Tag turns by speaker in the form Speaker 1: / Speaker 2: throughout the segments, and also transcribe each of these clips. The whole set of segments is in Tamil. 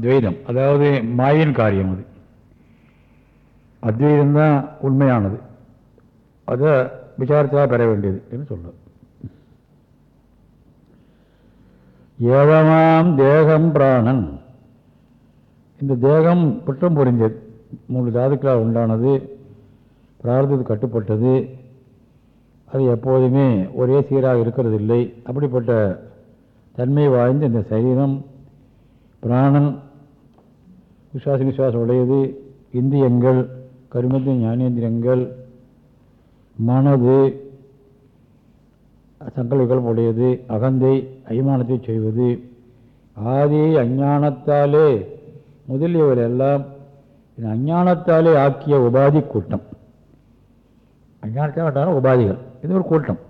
Speaker 1: துவைதம். அதாவது மாயின் காரியம் அது. அத்வைதம்தான் உண்மையானது. அதை விசாரத்தாக பெற வேண்டியது என்று சொல்றார் ஏவமாம் தேகம் பிராணன். இந்த தேகம் குற்றம் புரிஞ்சது மூன்று தாதுக்களால் உண்டானது. பிரார்த்தது கட்டுப்பட்டது. அது எப்போதுமே ஒரே சீராக இருக்கிறதில்லை. அப்படிப்பட்ட தன்மை வாய்ந்த இந்த சரீரம் பிராணன் விசுவாச விசுவாசம் உடையது இந்தியங்கள் கருமத்தின் ஞானேந்திரங்கள் மனது சங்கல்பங்கள் உடையது அகந்தை அய்மானத்தை செய்வது ஆதி அஞ்ஞானத்தாலே முதலியவர் எல்லாம் இந்த அஞ்ஞானத்தாலே ஆக்கிய உபாதி கூட்டம் அஞ்ஞானத்தால் உபாதிகள் இது ஒரு கூட்டம்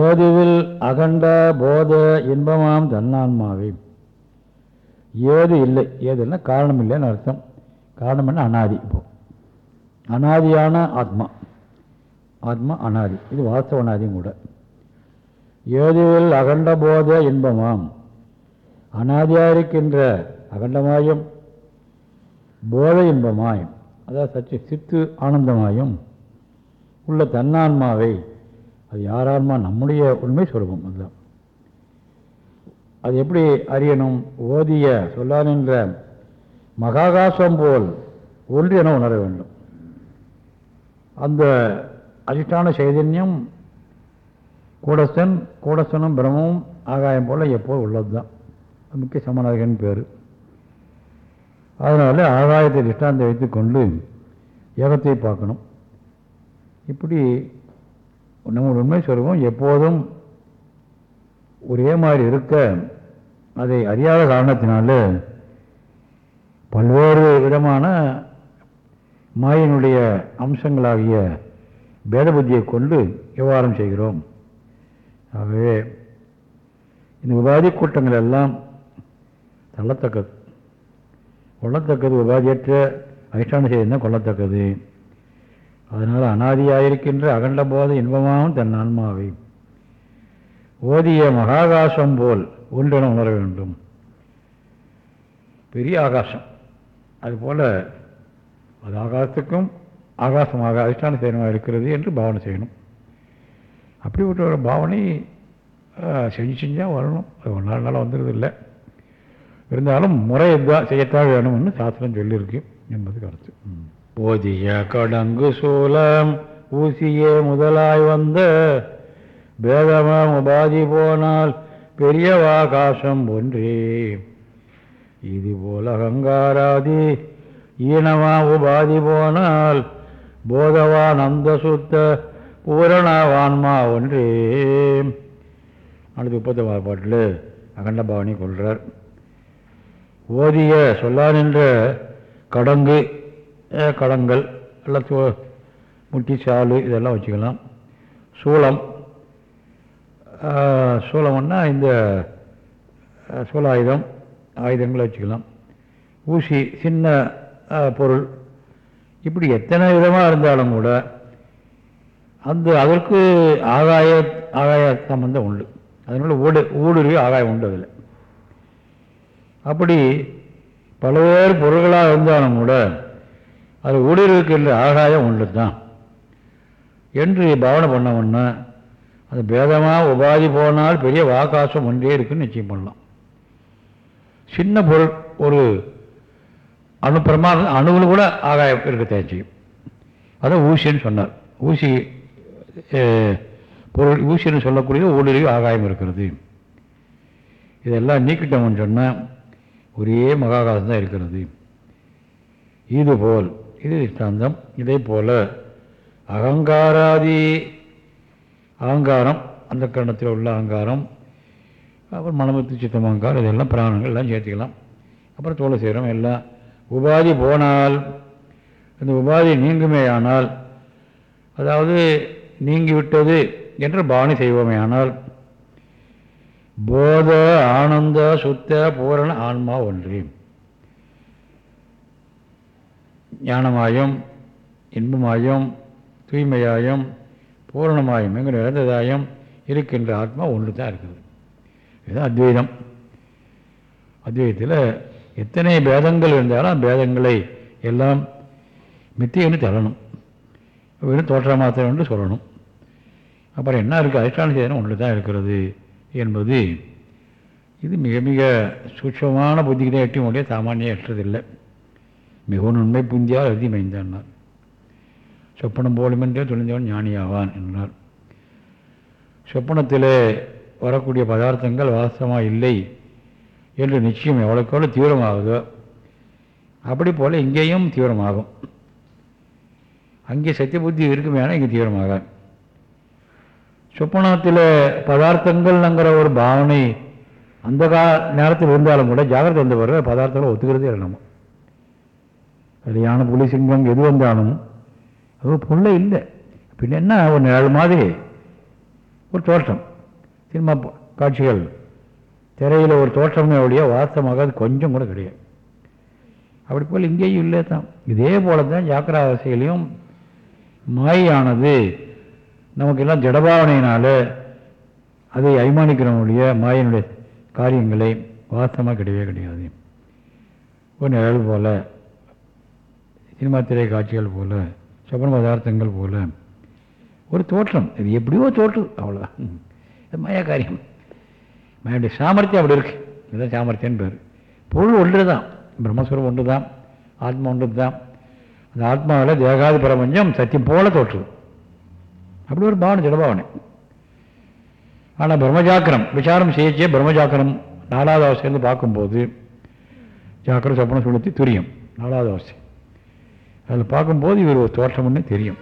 Speaker 1: ஏதுவில் அகண்ட போத இன்பமாம் தன்னான்மாவை ஏது இல்லை. ஏதுன்னா காரணம் இல்லைன்னு அர்த்தம். காரணம் என்ன? அனாதி. இப்போ அனாதியான ஆத்மா. ஆத்மா அனாதி. இது வாஸ்தவ அனாதியும் கூட. ஏதுவில் அகண்ட போத இன்பமாம். அனாதியாக இருக்கின்ற அகண்டமாயும் போத இன்பமாயும் அதாவது சற்று சித்து ஆனந்தமாயும் உள்ள தன்னான்மாவை அது யாரான்மா நம்முடைய உண்மை சொல்வோம் அதுதான். அது எப்படி அறியணும்? ஓதிய சொல்லானின்ற மகாகாசம் போல் ஒன்று என உணர வேண்டும். அந்த அதிஷ்டான சைதன்யம் கூடஸ்தன் கூடஸ்தனும் பிரமமும் ஆகாயம் போல் எப்போது உள்ளது தான் முக்கிய சமநாயகன் பேர். அதனால் ஆகாயத்தை திஷ்டாந்தை வைத்துக்கொண்டு ஏகத்தை பார்க்கணும். இப்படி நம்ம உண்மை சொல்வோம் எப்போதும் ஒரே மாதிரி இருக்க அதை அறியாத காரணத்தினால பல்வேறு விதமான மாயினுடைய அம்சங்களாகிய பேத புத்தியை கொண்டு விவகாரம் செய்கிறோம். ஆகவே இந்த உபாதி கூட்டங்கள் எல்லாம் தள்ளத்தக்கது. கொள்ளத்தக்கது உபாதியற்ற அதிஷ்டான செய்தி தான் கொள்ளத்தக்கது. அதனால் அனாதியாயிருக்கின்ற அகண்ட போத இன்பமாகவும் தன் ஆன்மாவை. ஓதிய மகாகாசம் போல் ஒன்றென உணர வேண்டும். பெரிய ஆகாசம். அதுபோல் அது ஆகாசத்துக்கும் ஆகாசமாக அதிஷ்டான சேனமாக இருக்கிறது என்று பாவனை செய்யணும். அப்படிப்பட்ட ஒரு பாவனை செஞ்சு செஞ்சால் வரணும். அது ஒரு நாள் நாளாக வந்துடுறது இல்லை இருந்தாலும் முறை தான் செய்யத்தான் வேணும்னு சாஸ்திரம் சொல்லியிருக்கு என்பது கருத்து. ஓதிய கடங்கு சூலம் ஊசியே முதலாய் வந்த பேதமாம் உபாதி போனால் பெரியவாகாசம் ஒன்றே. இது போல அகங்காராதி ஈனமா உபாதி போனால் போதவான் அந்த சுத்த பூரணவான்மா ஒன்றே. அடுத்து முப்பத்தி பாட்டில் அகண்ட பாவனி கொள்கிறார் ஓதிய சொல்லானின்ற கடங்கு கடங்கள் எல்லாம் முட்டி சாலு இதெல்லாம் வச்சுக்கலாம். சூளம் அஹ், இந்த அஹ், சூலாயுதம் ஆயுதங்களை வச்சுக்கலாம். ஊசி சின்ன பொருள். இப்படி எத்தனை விதமாக இருந்தாலும் கூட அந்த அதற்கு ஆகாய ஆகாய சம்பந்தம் உண்டு. அதனால் ஊடு ஊடுருவி ஆகாயம் உண்டு அதில். அப்படி பல்வேறு பொருள்களாக இருந்தாலும் கூட அது ஊடுருவிக்கின்ற ஆகாயம் உண்டு தான் என்று பாவனை பண்ணோம்னா அது பேதமாக உபாதி போனால் பெரிய வாகாசம் ஒன்றே இருக்குன்னு நிச்சயம் பண்ணலாம். சின்ன பொருள் ஒரு அணு பிரமாணம் அணுவில் கூட ஆகாயம் இருக்க செய்யும். அதான் ஊசின்னு சொன்னார். ஊசி பொருள் ஊசின்னு சொல்லக்கூடிய ஊடுருவி ஆகாயம் இருக்கிறது. இதெல்லாம் நீக்கிட்டோம்னு சொன்னால் ஒரே மகாகாசம் தான் இருக்கிறது. இதுபோல் இது திஷ்டாந்தம் இதே போல் அகங்காராதி அகங்காரம் அந்த கரணத்தில் உள்ள அகங்காரம் அப்புறம் மனமத்து சித்தம் இதெல்லாம் பிராணங்கள் எல்லாம் சேர்த்துக்கலாம். அப்புறம் தோலை செய்கிறோம் எல்லாம். உபாதி போனால் இந்த உபாதி நீங்குமே ஆனால் அதாவது நீங்கிவிட்டது என்று பாவனை செய்வோமே ஆனால் போத ஆனந்த சுத்த பூரண ஆன்மா ஒன்று. ஞானமாயும் இன்பமாயும் தூய்மையாயும் பூரணமாயும் எங்கள் இறந்ததாயும் இருக்கின்ற ஆத்மா ஒன்று தான் இருக்குது. இதுதான் அத்வைதம். அத்வைதத்தில் எத்தனை பேதங்கள் இருந்தாலும் பேதங்களை எல்லாம் மித்தியன்னு தள்ளணும் வெறும் தோற்ற மாத்திரம் என்று சொல்லணும். அப்புறம் என்ன இருக்குது அதிஷ்டான சேதனம் ஒன்று தான் இருக்கிறது என்பது இது மிக மிக சூட்சமான புத்திக்கு தான் எட்டி முடிய சாமானியம் எட்டுறதில்லை மிகவும் உண்மை புந்தியால் எழுதி மைந்தான்னார் சொப்பனம் போலுமென்றே துணிந்தவன் ஞானியாவான் என்றார். சொப்பனத்தில் வரக்கூடிய பதார்த்தங்கள் வாஸ்தவமாக இல்லை என்று நிச்சயம் எவ்வளோக்கு எவ்வளோ தீவிரமாகுதோ அப்படி போல் இங்கேயும் தீவிரமாகும். அங்கே சத்திய புத்தி இருக்குமேனா இங்கே தீவிரமாக சொப்பனத்தில் பதார்த்தங்கள்ங்கிற ஒரு பாவனை அந்த கா நேரத்தில் இருந்தாலும் கூட ஜாகிரதை வந்த பிறகு பதார்த்தங்களை ஒத்துக்கிறதே இல்லை நம்ம கல்யாண புலி சிங்கம் எது வந்தாலும் அது பொருளே இல்லை. பின்ன என்ன ஒரு நிழல் மாதிரி ஒரு தோற்றம். சினிமா காட்சிகள். திரையில் ஒரு தோற்றமே ஒழிய வாசமாக அது கொஞ்சம் கூட கிடையாது. அப்படி போல் இங்கேயும் இல்லை தான். இதே போல தான் ஜாக்கிராவசையிலையும் மாயானது நமக்கெல்லாம் ஜடபாவனையினால அதை அபிமானிக்கிறவனுடைய மாயினுடைய காரியங்களை வாசமாக கிடையவே கிடையாது. ஒரு நிழல் போல் சினிமா திரை காட்சிகள் போல் சொப்பன பதார்த்தங்கள் போல். ஒரு தோற்றம். இது எப்படியோ தோற்று. அவ்வளோதான் இது மாயா காரியம். மாயுடைய சாமர்த்தியம் அப்படி இருக்கு. இதுதான் சாமர்த்தியம்னு பேர். பொருள் ஒன்று தான் பிரம்மஸ்வரம் ஒன்று தான் ஆத்மா ஒன்று தான் அந்த ஆத்மாவில் தேகாதி பிரபஞ்சம் சத்தியம் போல தோற்றுது அப்படி ஒரு பாவனை ஜடபாவனை. ஆனால் பிரம்மஜாக்கிரம். விசாரம் செய்யச்சே பிரம்மஜாக்கிரம். நாலாவது அவசியம் பார்க்கும்போது ஜாக்கிரம் சொப்பனம் சுளுத்தி துரியம். நாலாவது அவசியம் அதில் பார்க்கும்போது இவர் ஒரு தோற்றம்னு தெரியும்.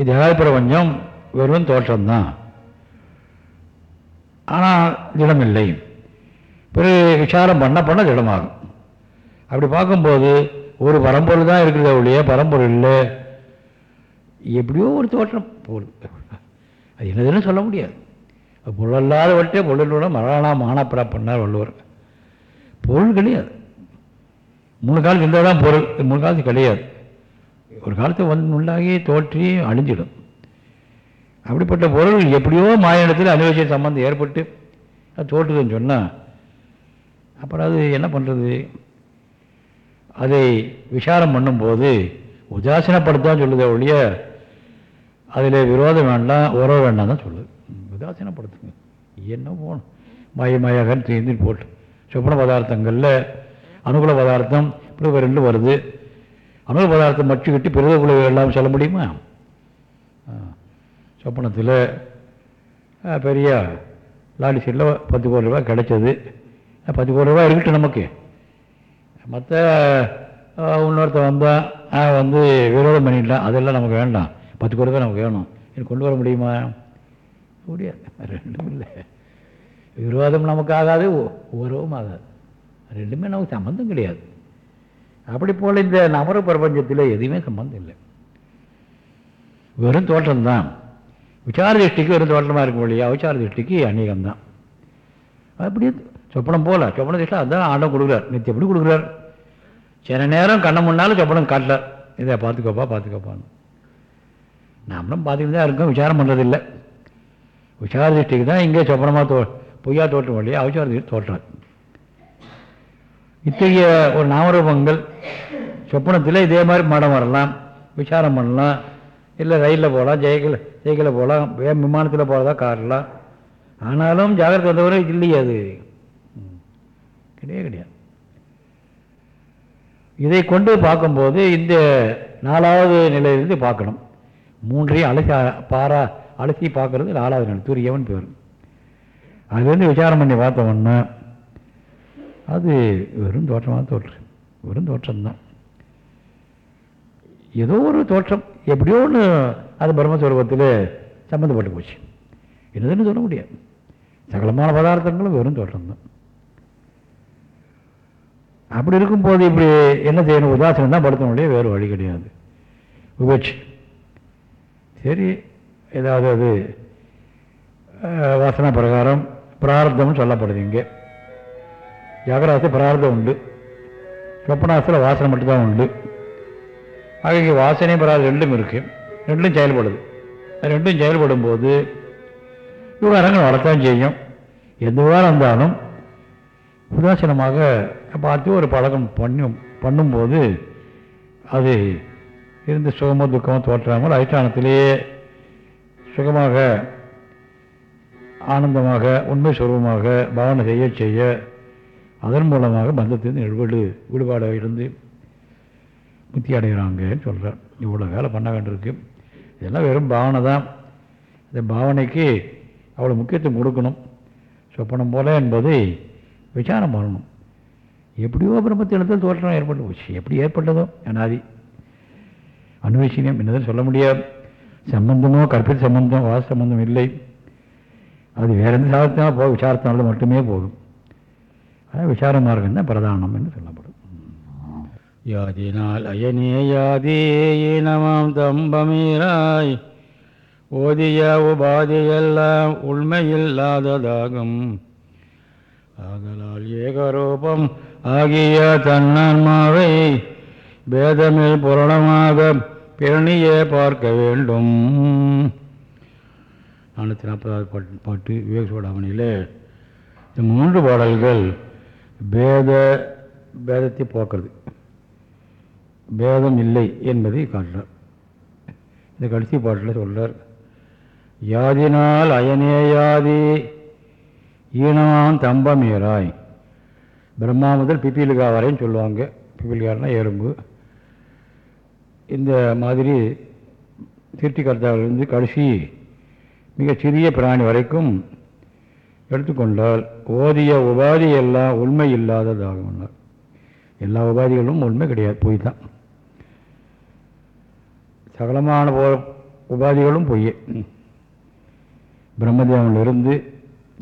Speaker 1: இது ஏகாதி பிரபஞ்சம் வெறும் தோற்றம்தான். ஆனால் திடமில்லை. பிறகு விசாரம் பண்ண பண்ண திடமாகும். அப்படி பார்க்கும்போது ஒரு பரம்பொருள் தான் இருக்கிறத ஒழிய பரம்பொருள் இல்லை. எப்படியோ ஒரு தோற்றம் போகுது. அது என்னதுன்னு சொல்ல முடியாது. பொருளல்லாத வட்டே பொருளோட மரணா மானப்படா பண்ணார் வள்ளுவர். பொருள் கிடையாது. மூணு காலத்து இருந்தால் தான் பொருள் மூணு காலத்து கிடையாது. ஒரு காலத்து வந்து உள்ளாகி தோற்றி அழிஞ்சிடும். அப்படிப்பட்ட பொருள் எப்படியோ மாயத்தில் அனுபவிச்ச சம்பந்தம் ஏற்பட்டு அது தோற்றுதுன்னு சொன்னால் அப்புறம் அது என்ன பண்ணுறது அதை விசாரம் பண்ணும்போது உதாசீனப்படுத்தான் சொல்லுதே ஒழிய அதில் விரோதம் வேண்டாம் உறவு வேண்டாம் தான் சொல்லுது. உதாசீனப்படுத்துங்க. என்ன போகணும்? மாய மயகன்னு தீர்ந்து போட்டு. சொப்பன பதார்த்தங்களில் அனுகூல பதார்த்தம் இப்படி ரெண்டு வருது. அனுகூல பதார்த்தம் மச்சுக்கிட்டு பிறகுக்குள்ள எல்லாம் சொல்ல முடியுமா? சொப்பனத்தில் பெரிய லாடி சீட்டில் பத்து கோடி ரூபா கிடைச்சது. பத்து கோடி ரூபா இருக்கட்டும் நமக்கு. மற்ற இன்னொருத்த வந்தால் வந்து விரோதம் பண்ணிடலாம் அதெல்லாம் நமக்கு வேண்டாம். பத்து கோடி ரூபாய் நமக்கு வேணும். எனக்கு கொண்டு வர முடியுமா? முடியாது. ரெண்டும் இல்லை. விரோதம் நமக்கு ஆகாது உறவும் ஆகாது. ரெண்டுமே நமக்கு சம்மந்தம் கிடையாது. அப்படி போல் இந்த நபர பிரபஞ்சத்தில் எதுவுமே சம்மந்தம் இல்லை. வெறும் தோற்றம்தான். விசார திருஷ்டிக்கு வெறும் தோற்றமாக இருக்கும் இல்லையா? விசார திருஷ்டிக்கு அநேகம்தான். அப்படியே சொப்பனம் போல சொப்பன திருஷ்டி அதுதான் ஆண்டம் கொடுக்குறார். நித்தியம் எப்படி கொடுக்குறார்? சில நேரம் கண்ண முன்னாலும் சொப்பனம் காட்டலார் இதை பார்த்துக்கோப்பா பார்த்துக்கோப்பான்னு. நாமளும் பார்த்துக்கிட்டு தான் இருக்கோம் விசாரம் பண்ணுறதில்லை விசார திருஷ்டிக்கு தான் இங்கே சொப்பனமாக தோ பொய்யா தோற்றம் இல்லையா? அவசார திருஷ்டி தோற்றார் இத்தகைய ஒரு நாமரூபங்கள் சொப்பனத்தில் இதே மாதிரி மடம் வரலாம் விசாரம் பண்ணலாம் இல்லை ரயிலில் போகலாம் ஜெயக்கில் ஜெயக்கில் போகலாம் வே- விமானத்தில் போகிறதா காரலாம். ஆனாலும் ஜாகிரதை வந்தவரை இல்லையே அது. கிடையாது கிடையாது. இதை கொண்டு பார்க்கும்போது இந்த நாலாவது நிலையிலிருந்து பார்க்கணும். மூன்றையும் அலசி பாரா அலசி பார்க்கறது நாலாவது நிலை. துரியவன் பேர். அதுலேருந்து விசாரம் பண்ணி பார்த்தோம்னா அது வெறும் தோற்றமாக தோற்று. வெறும் தோற்றம்தான். ஏதோ ஒரு தோற்றம் எப்படியோ ஒன்று அது பிரம்மஸ்வரூபத்தில் சம்மந்தப்பட்டு போச்சு. என்னதுன்னு சொல்ல முடியாது. சகலமான பதார்த்தங்களும் வெறும் தோற்றம்தான். அப்படி இருக்கும்போது இப்படி என்ன செய்யணும்? உதாசனம் தான் படுத்த முடியாது வேறு வழி கிடையாது. உபேட்சி. சரி ஏதாவது அது அஹ், வாசனா பிரகாரம் பிரார்த்தம்னு சொல்லப்படுது இங்கே. ஜாகராசு பிரார்த்தம் உண்டு. சொப்பனாசில் வாசனை மட்டும்தான் உண்டு. ஆக இங்கே வாசனை பிரார்த்தம் ரெண்டும் இருக்குது ரெண்டும் செயல்படுது. அது ரெண்டும் செயல்படும் போது விவகாரங்கள் வளர்த்தான் செய்யும். எதுவாக இருந்தாலும் உதாசீனமாக பார்த்து ஒரு பழக்கம் பண்ணி பண்ணும்போது அது இருந்து சுகமோ துக்கமோ தோற்றாமல் அதிஷ்டானத்திலேயே சுகமாக ஆனந்தமாக உண்மை சுரூபமாக பாவனை செய்ய செய்ய அதன் மூலமாக பந்தத்திலிருந்து விடுபாடு விடுபாடாக இருந்து முத்தி அடைகிறாங்கன்னு சொல்கிறார் இவ்வளோ வேலை பண்ண வேண்டியிருக்கு. இதெல்லாம் வெறும் பாவனை தான். இந்த பாவனைக்கு அவ்வளோ முக்கியத்துவம் கொடுக்கணும். சொப்பனம் போல என்பதை விசாரம் பண்ணணும். எப்படியோ பிரம்மத்தினத்தில் தோற்றம் ஏற்பட்டு போச்சு. எப்படி ஏற்பட்டதோ? அனாதி. அன்வேஷியம் என்னதான் சொல்ல முடியாது. சம்பந்தமோ கற்பித சம்பந்தம் வாச சம்பந்தம் இல்லை. அது வேற எந்த சாதத்தினாலும் போக விசாரத்தினால மட்டுமே போதும். விசார மார்க்கம் தான் பிரதானம் என்று சொல்லப்படும். யாதினால் அயனே யாதீனமாம் தம்பமீராய். ஓதிய உபாதியெல்லாம் உண்மையில்லாததாகும். ஆதலால் ஏகரூபம் ஆகிய தன்னான்மாவை பேதமில் புரணமாக பிறனியே பார்க்க வேண்டும். நானூற்றி நாற்பதாவது பாட்டு பாட்டு விவேக சோடாமணியில் இந்த மூன்று பாடல்கள் பேத பேதத்தை போக்குறது. பேதம் இல்லை என்பதை காட்டுறார். இந்த கடைசி பாட்டில் சொல்கிறார் யாதினால் அயனேயாதி தம்பம் தம்பமீராய் பிரம்மா முதல் பிப்பிலுகா வரைன்னு சொல்லுவாங்க. பிப்பிலுகாரனா எறும்பு. இந்த மாதிரி திருட்டிக்கர்த்தாவிலிருந்து கடைசி மிகச் சிறிய பிராணி வரைக்கும் எடுத்துக்கொண்டால் ஓதிய உபாதி எல்லாம் உண்மை இல்லாததாகும் எல்லா உபாதிகளும் உண்மை கிடையாது பொய் தான். சகலமான போ உபாதிகளும் பொய் பிரம்மதேவனிலிருந்து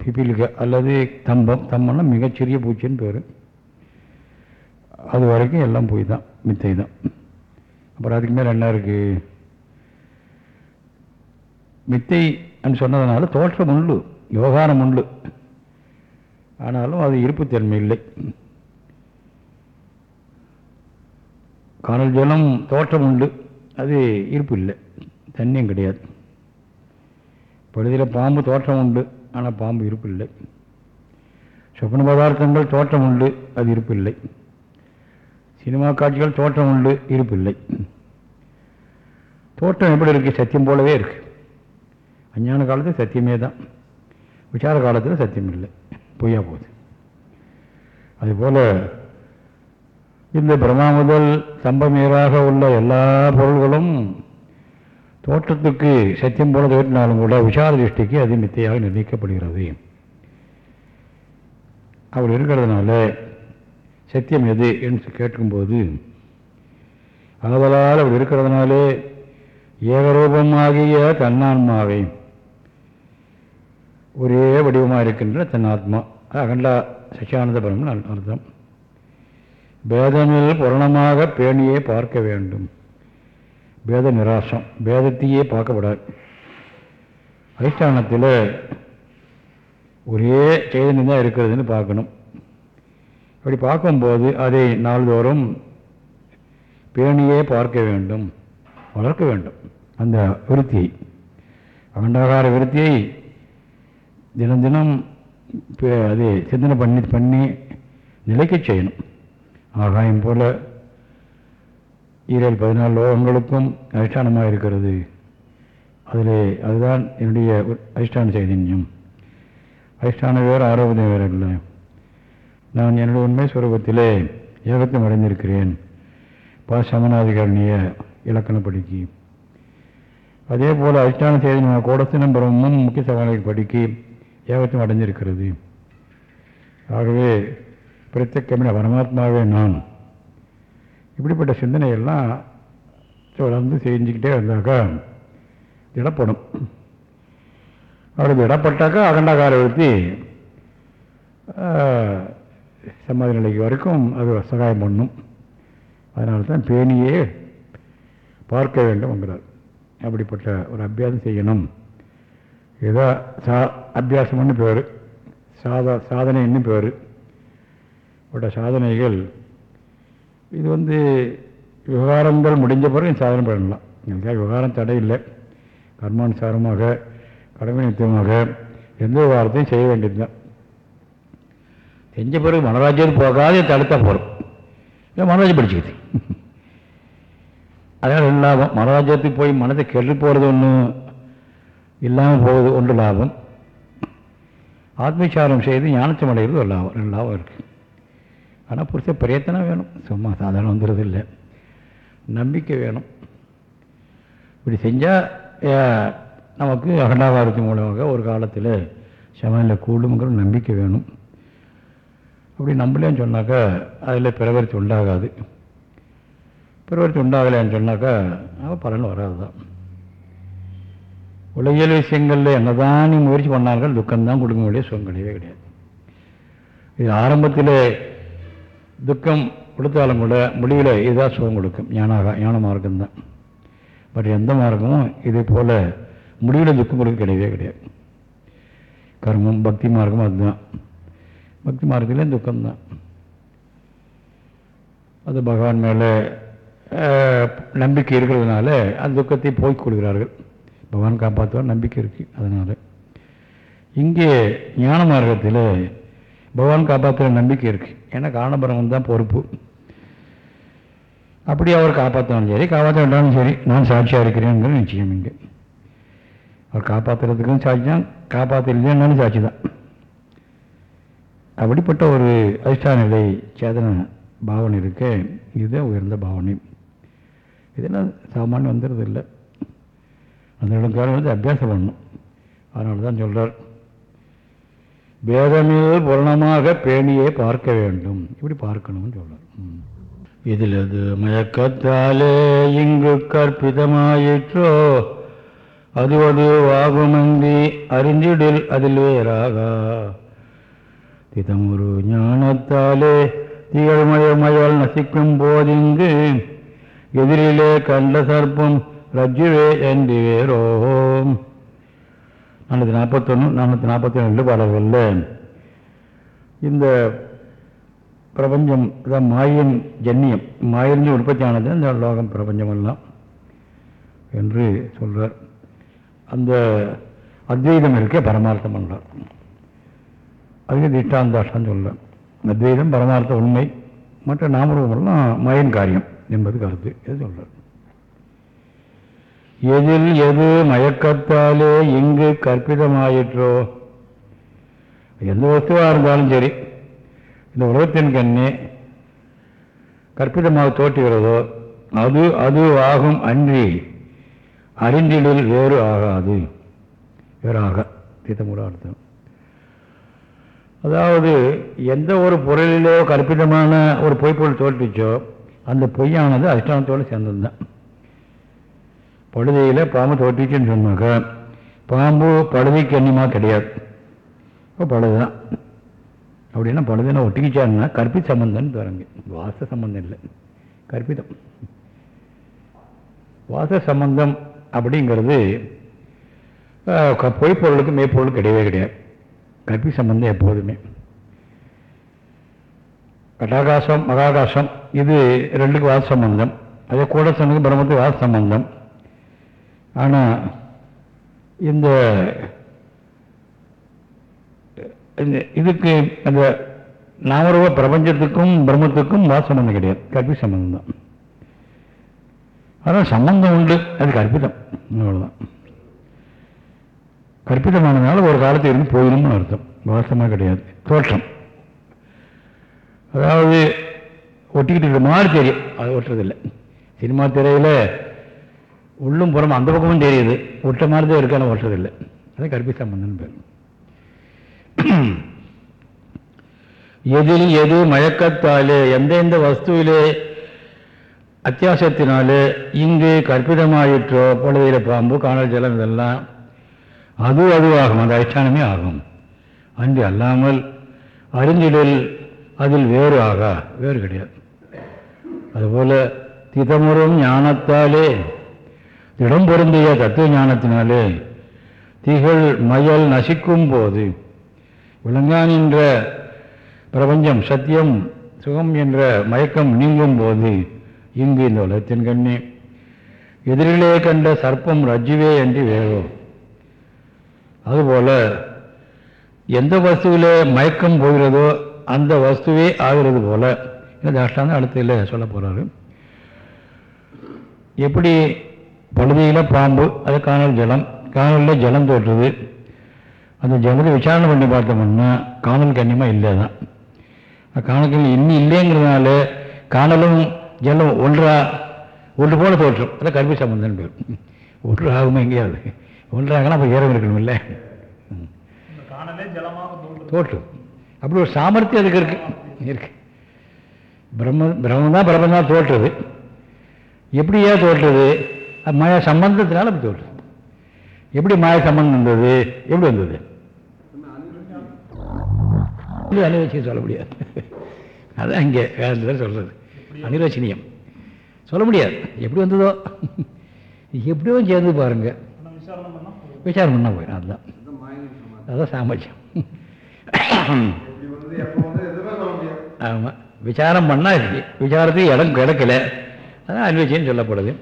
Speaker 1: பிபிலிக அல்லது தம்பம் தம்பம்னா மிகச்சிறிய பூச்சின்னு பேர். அது வரைக்கும் எல்லாம் பொய் தான் மித்தை தான். அப்புறம் அதுக்கு மேலே என்ன இருக்குது மித்தை சொன்னதுனால தோற்றம் உண்டு யோகானம் உண்டு ஆனாலும் அது இருப்புத்தன்மை இல்லை. காணல் ஜலம் தோற்றம் உண்டு. அது இருப்பு இல்லை. தண்ணியும் கிடையாது. பொழுதில் பாம்பு தோற்றம் உண்டு. ஆனால் பாம்பு இருப்பு இல்லை. சொப்பன பதார்த்தங்கள் தோற்றம் உண்டு. அது இருப்பு இல்லை. சினிமா காட்சிகள் தோற்றம் உண்டு. இருப்பு இல்லை. தோற்றம் எப்படி இருக்குது சத்தியம் போலவே இருக்குது அஞ்ஞான காலத்தில் சத்தியமே தான். விசார காலத்தில் சத்தியம் இல்லை. பொய்யா போகுது அதுபோல் இந்த பிரம்மா முதல் சம்பமீராக உள்ள எல்லா பொருள்களும் தோற்றத்துக்கு சத்தியம் போல தோற்றினாலும் கூட விசார திருஷ்டிக்கு அது மித்தையாக நிர்ணயிக்கப்படுகிறது. அப்படி இருக்கிறதுனால சத்தியம் எது என்று கேட்கும்போது ஆதலால் அவர் இருக்கிறதுனாலே ஏகரூபமாகிய தன்னான்மாவை ஒரே வடிவமாக இருக்கின்ற தன் ஆத்மா. அகண்டா சச்சியானந்த பிரம்மன் அர்த்தம். பேதமில் புரணமாக பேணியே பார்க்க வேண்டும். பேத நிராசம் பேதத்தையே பார்க்கப்படாது. அதிஷ்டானத்தில் ஒரே சைதன்யம் தான் இருக்கிறதுன்னு பார்க்கணும். அப்படி பார்க்கும்போது அதை நாள்தோறும் பேணியே பார்க்க வேண்டும் வளர்க்க வேண்டும். அந்த விருத்தியை அகண்டாகார விருத்தியை தினம் தினம் இப்போ அது சிந்தனை பண்ணி பண்ணி நிலைக்க செய்யணும். ஆகாயம் போல ஈரல் பதினாலு லோகங்களுக்கும் அதிஷ்டானமாக இருக்கிறது. அதில் அதுதான் என்னுடைய அதிஷ்டான சைதன்யம் அதிஷ்டான வேறு ஆரோக்கியம் வேறு இல்லை. நான் என்னுடைய உண்மை சுரூபத்திலே ஏகத்தம் அடைந்திருக்கிறேன். பா சமநாதிகரணிய இலக்கணப்படிக்கு. அதே போல் அதிஷ்டான சைதன்யம் கோடத்தினம் பிரம்மம் முக்கிய சவாலை படிக்கி ஏகத்தும் அடைஞ்சிருக்கிறது. ஆகவே பிரத்யக்கமின பரமாத்மாவே நான். இப்படிப்பட்ட சிந்தனையெல்லாம் தொடர்ந்து செஞ்சுக்கிட்டே இருந்தாக்கா திடப்படும். அவளுக்கு இடப்பட்டாக்கா அகண்டாகார விருத்தி சமாதி நிலைக்கு வரைக்கும் அது சகாயம் பண்ணும். அதனால தான் பேணியே பார்க்க வேண்டும்ங்கிறார் அப்படிப்பட்ட ஒரு அபியாசம் செய்யணும். ஏதோ சா அபியாசம்னு பேர். சாதா சாதனைன்னு பேர். பட்ட சாதனைகள் இது வந்து விவகாரங்கள் முடிஞ்ச பிறகு சாதனை பண்ணலாம். எங்களுக்காக விவகாரம் தடை இல்லை கர்மானுசாரமாக கடமை நித்தியமாக எந்த விவகாரத்தையும் செய்ய வேண்டியது தான் செஞ்ச பிறகு மனராஜ்யம் போகாதே தடுத்தா போகிறோம் இல்லை மனராஜ்யம் படிச்சுக்கிது அதனால் என்ன லாபம்? மனராஜ்யத்துக்கு போய் மனதை கெட்டு போகிறது ஒன்றும் இல்லாமல் போகுது ஒன்று லாபம். ஆத்மவிசாரம் செய்து ஞானத்தம் அடைகிறது ஒரு லாபம் ரெண்டு லாபம் இருக்குது ஆனால் புரிச பிரயத்தனம் வேணும். சும்மா சாதாரணம் வந்துடுறது இல்லை. நம்பிக்கை வேணும். இப்படி செஞ்சால் நமக்கு அகண்டாகாரத்து மூலமாக ஒரு காலத்தில் சமையலில் கூடுங்கிற நம்பிக்கை வேணும். அப்படி நம்பலேன்னு சொன்னாக்கா அதில் பிரவர்த்தி உண்டாகாது. பிரவர்த்தி உண்டாகலைன்னு சொன்னாக்கா அப்போ பலன் வராது தான் உலகியல் விஷயங்களில் என்னதான் நீ முயற்சி பண்ணார்கள் துக்கம்தான் கொடுக்க வேண்டிய சுகம் கிடையவே கிடையாது. இது ஆரம்பத்தில் துக்கம் கொடுத்தாலும் கூட முடிவில் இதுதான் சுகம் கொடுக்கும். ஞானாக ஞான மார்க்கம் தான் பட் எந்த மார்க்கமும் இதே போல் முடிவில் துக்கம் கொடுக்க கிடையவே கிடையாது. கர்மம் பக்தி மார்க்கம் அதுதான். பக்தி மார்க்கத்திலே துக்கம்தான். அது பகவான் மேலே நம்பிக்கை இருக்கிறதுனால அந்த துக்கத்தை போய் கொள்கிறார்கள். பகவான் காப்பாற்றுவார் நம்பிக்கை இருக்குது அதனால் இங்கே ஞான மார்க்கத்தில் பகவான் காப்பாற்றுற நம்பிக்கை இருக்குது ஏன்னா காரணபுரம் தான் பொறுப்பு. அப்படி அவர் காப்பாற்றினாலும் சரி காப்பாற்ற வேண்டாலும் சரி நான் சாட்சியாக இருக்கிறேங்கிற நிச்சயம் இங்கே. அவர் காப்பாற்றுறதுக்கும் சாட்சி தான் காப்பாற்றலைன்னாலும் சாட்சி தான் அப்படிப்பட்ட ஒரு அதிஷ்டான நிலை சேதன பாவனை இருக்க இதுதான் உயர்ந்த பாவனை. இதெல்லாம் சாமானியம் வந்துடுறதில்லை அந்த இடங்காலம் வந்து அபியாசம் பண்ணணும். அதனால தான் சொல்கிறார் வேதமில் பூரணமாக பேணியே பார்க்க வேண்டும். இப்படி பார்க்கணும்னு சொல்கிறார் இதில் அது மயக்கத்தாலே இங்கு கற்பிதமாயிற்றோ அது அது வாகுமந்தி அறிந்திடில் அதில் வேறாகா. திதமுரு ஞானத்தாலே திகழ்மயமயல் நசிக்கும் போதிங்கு எதிரிலே கண்ட சர்ப்பம் ரஜ்ஜுவே என்று வேரோம் நானூற்றி நாற்பத்தொன்று நானூற்றி நாற்பத்தி ரெண்டு பாடல்களில் இந்த பிரபஞ்சம் இதான் மாயின் ஜன்னியம். மாயிருந்து உற்பத்தியானது இந்த லோகம் பிரபஞ்சமெல்லாம் என்று சொல்கிறார் அந்த அத்வைதம் இருக்கே பரமார்த்தம் என்றார். அதுக்கு திஷ்டாந்தாஷ்டான்னு சொல்கிறார் அத்வைதம் பரமார்த்த உண்மை மற்ற நாமரூபமெல்லாம் மயன் காரியம் என்பது கருத்து. இது சொல்கிறார் எதில் எது மயக்கத்தாலே இங்கு கற்பிதமாயிற்றோ? எந்த வஸ்துவாக இருந்தாலும் சரி இந்த உலகத்தின் கண்ணே கற்பிதமாக தோற்றுகிறதோ அது அது ஆகும் அன்றி அறிந்திடில் வேறு ஆகாது. வேறாக தீத்தமுறை அர்த்தம். அதாவது எந்த ஒரு பொருளிலோ கற்பிதமான ஒரு பொய்ப்பொருள் தோற்றுச்சோ அந்த பொய்யானது அதிஷ்டானத்தோடு சேர்ந்தது தான் பழுதையில் பாம்பு தோற்றிச்சுன்னு சொன்னாக்கா பாம்பு பழுதைக்கு அன்னியமாக கிடையாது. இப்போ பழுது தான் அப்படின்னா பழுதுன்னா ஒட்டிக்கிச்சாருன்னா கற்பித சம்பந்தம்னு தரங்க வாச சம்பந்தம் இல்லை. கற்பிதம். வாச சம்பந்தம் அப்படிங்கிறது பொய்ப்பொருளுக்கு மெய்ப்பொருள் கிடையவே கிடையாது. கற்பி சம்பந்தம் எப்போதுமே. கட்டாகாசம் மகாகாசம் இது ரெண்டுக்கு வாச சம்பந்தம். அதே கூட சொன்னது பிரம்மத்துக்கு வாச சம்பந்தம். ஆனால் இந்த இதுக்கு அந்த நாமரூப பிரபஞ்சத்துக்கும் பிரம்மத்துக்கும் வாச சம்பந்தம் கிடையாது. கற்பி சம்பந்தம் தான் அதனால் சம்பந்தம் உண்டு. அது கற்பிதம் அவ்வளோதான் கற்பிதமானதுனால ஒரு காலத்தில் இருந்து போயிடும்னு அர்த்தம். வாசமாக கிடையாது. தோற்றம். அதாவது ஒட்டிக்கிட்டு இருக்கிற மாதிரி தெரியும். அது ஒட்டுறதில்லை. சினிமா திரையில் உள்ளும் புறம் அந்த பக்கமும் தெரியுது. ஒட்ட மாதிரி தான் இருக்கான ஒட்டுறதில்லை அது கற்பி சம்பந்தம் பேர். எதில் எது மயக்கத்தாலே எந்த எந்த வஸ்துவிலே அத்தியாசத்தினாலே இங்கு கற்பிதமாயிற்றோ பொழுதையில் பாம்பு காணல் ஜலம் இதெல்லாம் அது அதுவாகும் அந்த அதிஷ்டானமே ஆகும். அன்று அல்லாமல் அறிஞ்சிடல் அதில் வேறு ஆகா வேறு கிடையாது. அதுபோல் திதமுறும் ஞானத்தாலே இடம் பொருந்திய தத்துவ ஞானத்தினாலே திகழ் மயல் நசிக்கும் போது விளங்கான் என்ற பிரபஞ்சம் சத்தியம் சுகம் என்ற மயக்கம் நீங்கும் போது இங்கு இந்த உலகத்தின் கண்ணே. எதிரிலே கண்ட சர்ப்பம் ரஜ்ஜுவே என்று வேறும் அதுபோல் எந்த வஸ்துவிலே மயக்கம் போகிறதோ அந்த வஸ்துவே ஆகிறது போல இந்த தாஷ்டாந்தம் அடுத்த சொல்ல போகிறாரு எப்படி பழுதியில் பாம்பு அது காணல் ஜலம். காணலில் ஜலம் தோற்றுது. அந்த ஜலத்தை விசாரணை பண்ணி பார்த்தோம்னா காணல் கண்ணியமாக இல்லை தான் காணல் இன்னும் இல்லைங்கிறதுனால காணலும் ஜலம் ஒன்றா ஒன்று போல தோற்றும். அதான் கல்வி சம்பந்தம் பேர். ஒன்று ஆகுமா எங்கேயாவது? ஒன்றாகலாம் அப்போ ஏறம் இருக்கணும் இல்லை தோற்றும். அப்படி ஒரு சாமர்த்தியம் அதுக்கு இருக்கு. இருக்கு. பிரம்ம பிரம்மம் தான் பிரம்மம் தான் தோற்றுது? எப்படி அது மாயா சம்பந்தத்தினால அப்படி தோற்றுது எப்படி மாய சம்பந்தம் வந்தது எப்படி வந்தது? இது சொல்ல முடியாது. அதான் இங்கே வேறு சொல்கிறது அனிர்வச்சனியம். சொல்ல முடியாது. எப்படி வந்ததோ? எப்படியோ சேர்ந்து பாருங்க. விசாரம் பண்ணால் போயிடும். அதுதான் அதுதான் சாமர்த்தியம். ஆமாம் விசாரம் பண்ணால் இருக்கு. விசாரத்துக்கு இடம் கிடைக்கல. அதான் அன்வச்சின்னு சொல்லப்படுது.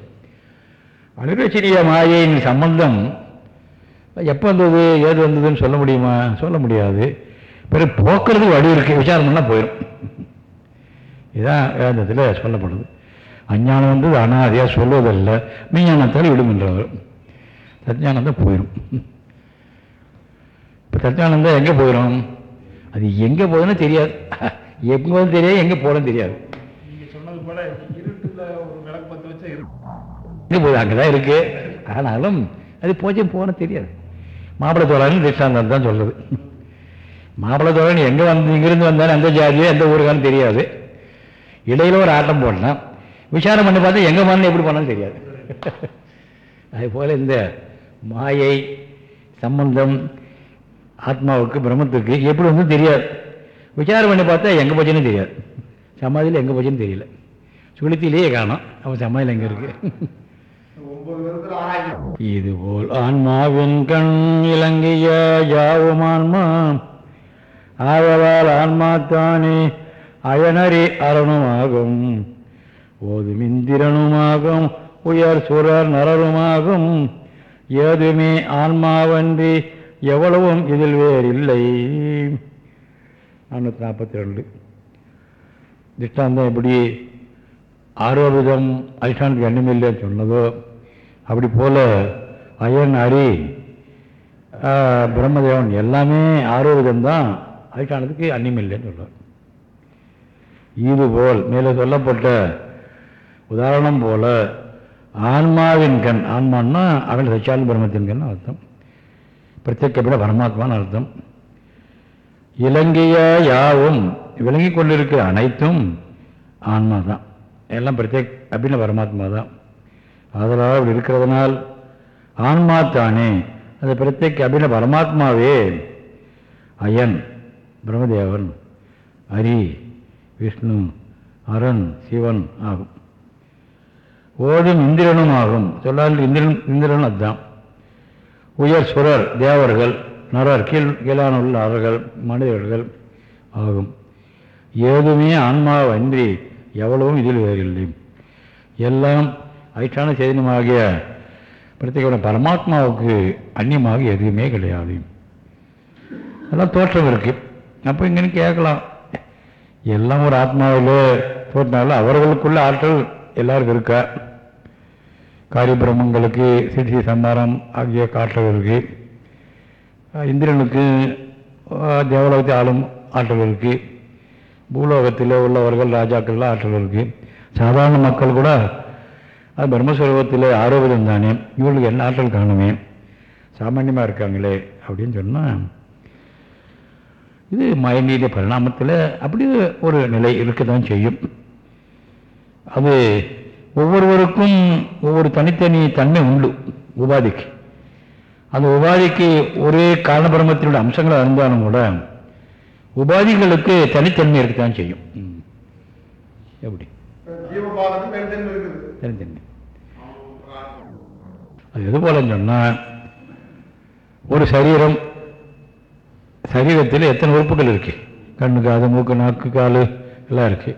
Speaker 1: அனிர்வச்சனிய மாயையின் சம்பந்தம். எப்போ வந்தது ஏது வந்ததுன்னு சொல்ல முடியுமா? சொல்ல முடியாது. பிறகு போக்குறதுக்கு வழி இருக்குது விசாரம் பண்ணால் போயிடும் இதுதான் வேதத்தில் சொல்லப்படுது. அஞ்ஞானம் வந்து அனாதியாக சொல்வதல்ல. மெஞ்ஞானத்தால் விடுகின்றவர். சத்யானந்தம் போயிடும் இப்போ சத்யானந்தம் எங்கே போயிடும் அது எங்கே போகுதுன்னு தெரியாது. எங்கே போகுதுன்னு தெரியாது எங்கே போகணும்னு தெரியாது. எங்கே போது அங்கே தான் இருக்குது ஆனாலும் அது போச்சும் போன தெரியாது. மாப்பிள்ளை தோழன் திஷ்டாந்தம் தான் சொல்கிறது மாப்பிள்ளை தோழன் எங்கே வந்து இங்கிருந்து வந்தாலும் எந்த ஜாதியோ எந்த ஊருக்கான்னு தெரியாது. இடையில ஒரு ஆட்டம் போடலாம் விசாரம் பண்ணி பார்த்தா எங்கே பண்ணணும் எப்படி பண்ணாலும் தெரியாது. அதுபோல் இந்த மாயை சம்பந்தம் ஆத்மாவுக்கு பிரம்மத்துக்கு எப்படி வந்து தெரியாது. விசாரம் பண்ணி பார்த்தா எங்கே போச்சுன்னு தெரியாது. சமாதியில் எங்கே போச்சுன்னு தெரியல. சுளுத்திலேயே காணும். அவன் சமாதியில் எங்கே இருக்கு? இதுபோல் ஆன்மாவின் கண் இலங்கைய யாவும் ஆன்மா ஆகவால் ஆன்மா தானே அயனறி அரணுமாகும். ஓதுமிந்திரனுமாகும் உயர் சுரர் நரருமாகும். ஏதுமே ஆன்மாவன்றி எவ்வளவும் இதில் வேறில்லை. நானூற்றி நாற்பத்தி ரெண்டு. திஷ்டாந்தம் எப்படி ஆரோபிதம் அதிஷ்டானத்துக்கு எண்ணமில்லைன்னு சொன்னதோ அப்படி போல அயன் அரி பிரம்மதேவன் எல்லாமே ஆரோபிதம் தான் அதிஷ்டானத்துக்கு அன்னியமில்லைன்னு சொல்லுவார் இதுபோல் மேலே சொல்லப்பட்ட உதாரணம் போல ஆன்மாவின் கண் ஆன்மான்னா அவன் சச்சியானந்த பிரம்மத்தின் கண் அர்த்தம். பிரத்யேகப்பட பரமாத்மான்னு அர்த்தம். இலங்கைய யாவும் விளங்கி கொண்டிருக்கிற அனைத்தும் ஆன்மா தான். எல்லாம் பிரத்யேக் அப்படின்னு பரமாத்மா தான். அதனால் அப்படி இருக்கிறதுனால் ஆன்மா தானே. அந்த பிரத்யேக் அப்படின்னு பரமாத்மாவே. அயன் பிரம்மதேவன் ஹரி விஷ்ணு அரண் சிவன் ஆகும். ஓதும் இந்திரனும் ஆகும். சொல்லால் இந்திரன் இந்திரன் அதுதான் உயர் சுரர் தேவர்கள் நரர் கீழ் கீழான உள்ள அவர்கள் மனிதர்கள் ஆகும். ஏதுமே ஆன்மாவன்றி எவ்வளவும் இதில் வேறில்லை. எல்லாம் ஐட்டான சேதனமாகிய பிரத்யேக பரமாத்மாவுக்கு அந்நியமாக எதுவுமே கிடையாது. அதெல்லாம் தோற்றம் இருக்குது அப்போ இங்கேன்னு கேட்கலாம். எல்லாம் ஒரு ஆத்மாவில் தோற்றினாலும் அவர்களுக்குள்ள ஆற்றல் எல்லாருக்கும் இருக்கா? காரிய பிரம்மங்களுக்கு சிறுசி சந்தானம் ஆகிய காற்றல் இருக்குது இந்திரனுக்கு தேவலோகத்தை ஆளும் ஆற்றல் இருக்குது பூலோகத்தில் உள்ளவர்கள் ராஜாக்கள்லாம் ஆற்றல் இருக்குது சாதாரண மக்கள் கூட அது பிரம்மஸ்வரூபத்தில் ஆரோக்கியம் தானே இவர்களுக்கு என்ன ஆற்றல் காணுமே? சாமான்யமாக இருக்காங்களே அப்படின்னு சொன்னால் இது மயநீதி பரிணாமத்தில் அப்படி ஒரு நிலை இருக்க தான் செய்யும். அது ஒவ்வொருவருக்கும் ஒவ்வொரு தனித்தனி தன்மை உண்டு உபாதிக்கு. அந்த உபாதிக்கு ஒரே காரணபிரமத்தினுடைய அம்சங்களாக இருந்தாலும் கூட உபாதிகளுக்கு தனித்தன்மை இருக்கத்தான் செய்யும். எப்படி? தனித்தன்மை அது எது போலன்னு சொன்னால் ஒரு சரீரம் சரீரத்தில் எத்தனை உறுப்புகள் இருக்கு? கண்ணு காது மூக்கு நாக்கு காலு எல்லாம் இருக்கு.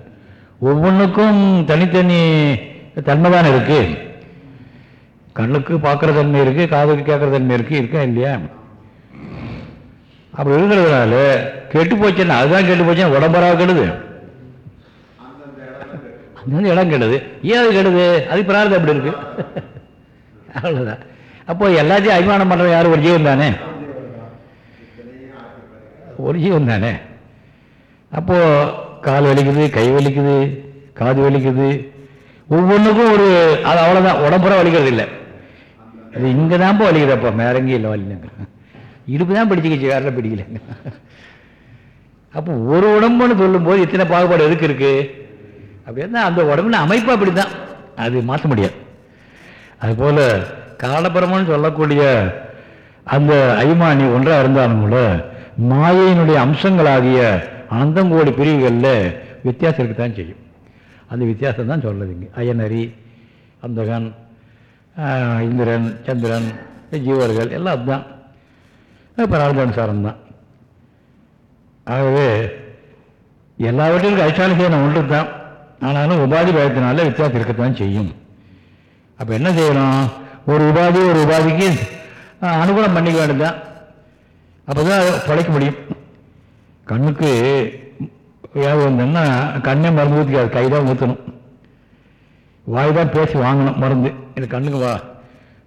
Speaker 1: ஒவ்வொன்றுக்கும் தனித்தனி தன்மை தானே இருக்கு? கண்ணுக்கு பார்க்குற தன்மை இருக்கு காதுக்கு கேட்குற தன்மை இருக்கு இருக்கா இல்லையா? அப்படி இருக்கிறதுனால கெட்டு போச்சுன்னா அதுதான் கெட்டு போச்சுன்னா உடம்பராக கெடுது. அந்தந்த இடம் கெடுது. ஏன் அது கெடுது? அது பிரார்த்தம் எப்படி இருக்கு? அவ்வளோதான் அப்போ எல்லாத்தையும் அபிமானம் பண்ணுற யாரும் ஒரு ஜீவன் தானே? ஒரு ஜீவன் தானே? அப்போது கால் வலிக்குது கை வலிக்குது காது வலிக்குது. ஒவ்வொன்றுக்கும் ஒரு அது அவ்வளோதான் உடம்புற வலிக்கிறது இல்லை அது இங்கே தான் வலிக்குதப்பா மேறங்கி இல்லை வலிங்க இடுப்பு தான் பிடிச்சிக்கிச்சு வேறு பிடிக்கல. அப்போ ஒரு உடம்புன்னு சொல்லும்போது இத்தனை பாகுபாடு எதுக்கு இருக்கு? அப்படின்னா அந்த உடம்புல அமைப்பு அப்படி தான் அது மாற்ற முடியாது. அதுபோல் காலபரமன்னு சொல்லக்கூடிய அந்த ஐமானி ஒன்றாக இருந்தாலும் கூட மாயையினுடைய அம்சங்களாகிய அனந்தங்கோடி பிரிவுகளில் வித்தியாசம் இருக்கத்தான் செய்யும். அந்த வித்தியாசம் தான் சொல்லுதுங்க அயனரி அந்தகன் இந்திரன் சந்திரன் ஜீவர்கள் எல்லாம் அதுதான். பிரார்த்தானுசாரம் தான் ஆகவே எல்லாவற்றிற்கும் அதிஷ்டான ஒன்று தான் ஆனாலும் உபாதி பயத்தினால வித்தியாசம் இருக்கத்தான் செய்யும். அப்போ என்ன செய்யணும்? ஒரு உபாதி ஒரு உபாதிக்கு அனுகூலம் பண்ணிக்க வேண்டியதுதான். அப்போ தான் பழைக்க முடியும். கண்ணுக்கு ஏதாவது கண்ணே மருந்து ஊற்றிக்காது கை தான் ஊற்றணும் வாய் தான் பேசி வாங்கணும் மருந்து. இந்த கண்ணுக்கு வா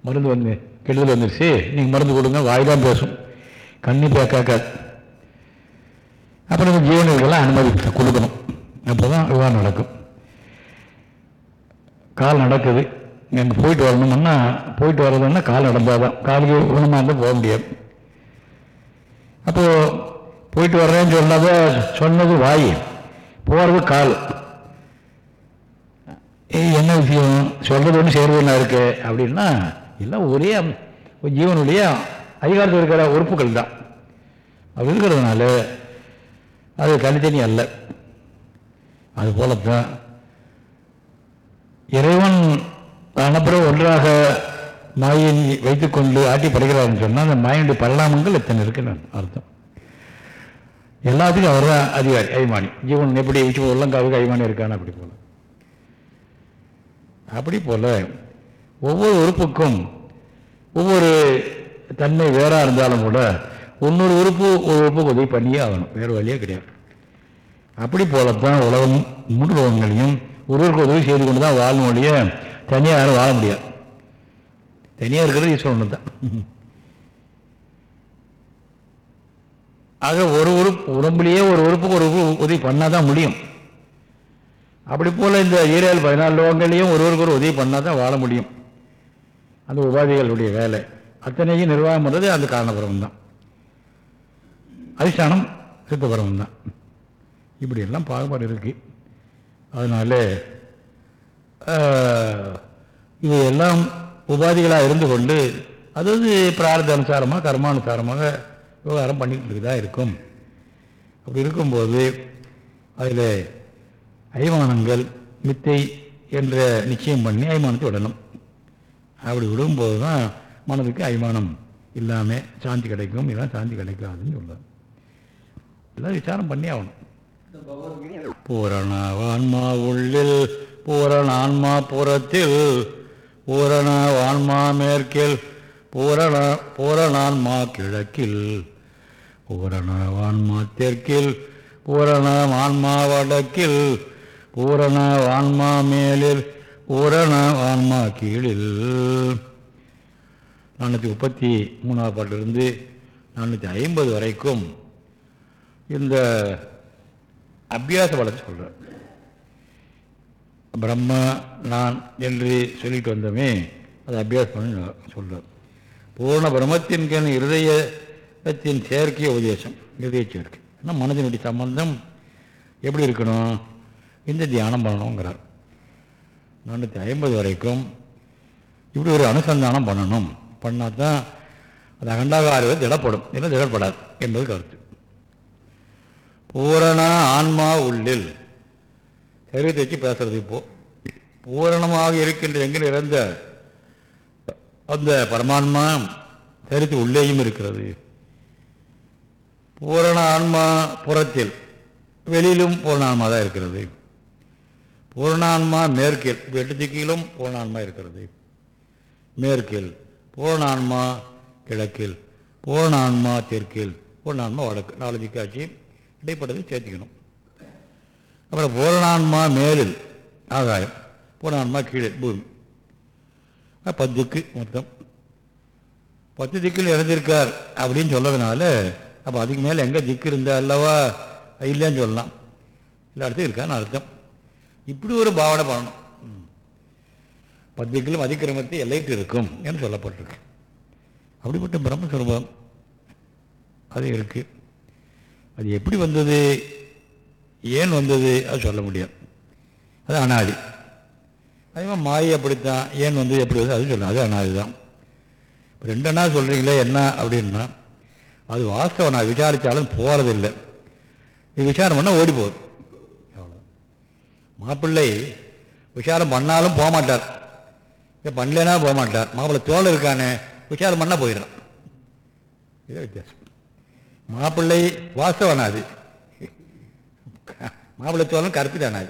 Speaker 1: மருந்து வந்து கெடுதல் வந்துருச்சு நீங்கள் மருந்து கொடுங்க வாய் தான் பேசும். கண்ணு பே அப்போ அப்புறம் இந்த ஜீவனுக்கெல்லாம் அனுமதி கொடுக்கணும். அப்போ தான் விவாதம் நடக்கும். கால் நடக்குது. இங்கே போயிட்டு வரணும்னா போயிட்டு வர்றதுன்னா கால் நடந்தால் தான் காலுக்கு ஊனமாக இருந்தால் போக முடியாது. அப்போது போயிட்டு வர்றேன்னு சொன்னதை சொன்னது வாய். போகிறது கால். ஏய், என்ன விஷயம்? சொல்கிறது ஒன்று செய்கிறது என்ன இருக்கு. அப்படின்னா எல்லாம் ஒரே ஒரு ஜீவனுடைய அதிகாரத்தில் இருக்கிற உறுப்புகள் தான். அப்படி இருக்கிறதுனால அது தனித்தனி அல்ல. அது போலத்தான் இறைவன் அனப்புறம் ஒன்றாக மாயை வைத்துக்கொண்டு ஆட்டி படைக்கிறாருன்னு சொன்னால் அந்த மாயினுடைய பரிணாமங்கள் எத்தனை இருக்குன்னு அர்த்தம். எல்லாத்துக்கும் அவர் தான் அதிகாரி அபிமானி. ஜீவன் எப்படி வச்சு உள்ளங்காவுக்கு அபிமானி இருக்கான்னு அப்படி போல. அப்படி போல ஒவ்வொரு உறுப்புக்கும் ஒவ்வொரு தன்மை வேறாக இருந்தாலும் கூட இன்னொரு உறுப்பு ஒரு உறுப்புக்கு உதவி பண்ணியே ஆகணும். வேறு வழியே கிடையாது. அப்படி போலத்தான் உலகம் மூன்று உலகங்களையும் ஒருவருக்கு உதவி செய்து கொண்டு தான் வாழணும் ஒழிய தனியாக யாரும் வாழ முடியாது. தனியாக இருக்கிறது ஈஸ்வரன் தான் ஆக ஒரு உறுப்பு உடம்புலேயே ஒரு உறுப்புக்கு ஒரு உறுப்பு உதவி பண்ணால் தான் முடியும். அப்படி போல் இந்த ஈரேழு பதினாலு லோகங்களையும் ஒருவருக்கு ஒரு உதவி பண்ணால் தான் வாழ முடியும். அந்த உபாதிகளுடைய வேலை. அத்தனையும் நிர்வாகம் பண்ணுறது அந்த காரணபுரம் தான் அதிஷ்டானம் சித்தபுரம் தான் இப்படியெல்லாம் பாகுபாடு இருக்குது அதனால் இது எல்லாம் உபாதிகளாக இருந்து கொண்டு அதாவது பிரார்த்த அனுசாரமாக கர்மானுசாரமாக விவகாரம் பண்ணிக்கிட்டு தான் இருக்கும். அப்படி இருக்கும்போது அதில் அய்மானங்கள் மித்தை என்ற நிச்சயம் பண்ணி அய்மானத்தை விடணும். அப்படி விடும்போது தான் மனதுக்கு அய்மானம் இல்லாமல் சாந்தி கிடைக்கும் இதெல்லாம் சாந்தி கிடைக்காதுன்னு சொல்லுவார் எல்லாம் விசாரம் பண்ணி ஆகணும். பூரண உள்ளில் பூரண ஆன்மா புறத்தில் பூரண மேற்கில் பூரண பூரணான்மா கிழக்கில் பூரண தெற்கில் பூரண வடக்கில் பூரண மேலில் பூரண கீழில். நானூற்றி முப்பத்தி மூணாவது பாட்டிலிருந்து நானூற்றி ஐம்பது வரைக்கும் இந்த அபியாச வளர்ச்சி சொல்கிறார் பிரம்ம நான் என்று சொல்லிட்டு வந்தோமே அது அபியாசம் பண்ணி சொல்கிறார் பூர்ண பிரம்மத்தின் கண் இருதயத்தின் செயற்கை உபதேசம் இருதய சேர்க்கை ஏன்னா மனதினுடைய சம்பந்தம்? எப்படி இருக்கணும்? இந்த தியானம் பண்ணணுங்கிறார். நானூற்றி ஐம்பது வரைக்கும் இப்படி ஒரு அனுசந்தானம் பண்ணணும். பண்ணால் தான் அது அகண்டாகாரவே திடப்படும். இல்லை திடப்படாது என்பது கருத்து. பூரண ஆன்மா உள்ளில். சரீரத்தை வச்சு பேசுறது இப்போ. பூரணமாக இருக்கின்ற எங்கே இறந்த அந்த பரமான்மா சரீரத்து உள்ளேயும் இருக்கிறது. பூரண ஆன்மா புறத்தில் வெளியிலும் பூரணான்மா தான் இருக்கிறது. பூரணான்மா மேற்கில் எட்டு திக்கிலும் பூரணான்மா இருக்கிறது. மேற்கில். பூரணான்மா கிழக்கில் பூரணான்மா தெற்கில். பூரணான்மா வடக்கு. நாலு காட்சி. இடைப்பட்டதை சேர்த்துக்கணும். அப்புறம் பூரணான்மா மேலில் ஆகாயம். பூரணான்மா கீழே பூமி. பத்து திக்கு மொத்தம். பத்து திக்கில் இறந்திருக்கார் அப்படின்னு சொல்லதுனால அப்போ அதுக்கு மேலே எங்கே திக்கு இருந்தா அல்லவா? இல்லைன்னு சொல்லலாம். இல்லை அடுத்து இருக்கான்னு அர்த்தம். இப்படி ஒரு பாவனை பண்ணணும். பத்து திக்கிலும் அதிக்கிரமத்தை எல்லைட்டு இருக்கும் என்று சொல்லப்பட்டிருக்கு. அப்படிப்பட்ட பிரம்மஸ்வரூபம் அது இருக்குது அது எப்படி வந்தது? ஏன் வந்தது? அது சொல்ல முடியாது. அது அனாதி. அதேமாதிரி மாயை அப்படித்தான். ஏன் வந்து எப்படி வந்து அது சொல்லலாம் அது அனாதி தான். ரெண்டு அண்ணா சொல்கிறீங்களே என்ன அப்படின்னா அது வாஸ்தவம். நான் விசாரித்தாலும் போகிறதில்லை இது விசாரம் பண்ணால் ஓடி போகுது. அவ்வளோ மாப்பிள்ளை விசாரம் பண்ணாலும் போக மாட்டார் இதை பண்ணலனா போக மாட்டார் மாப்பிள்ளை தோல் இருக்கானே விசாரம் பண்ணால் போயிடுறான் இதே வித்தியாசம். மாப்பிள்ளை வாஸ்தவனாது மாப்பிள்ளை தோலும் கருப்பு தானாது.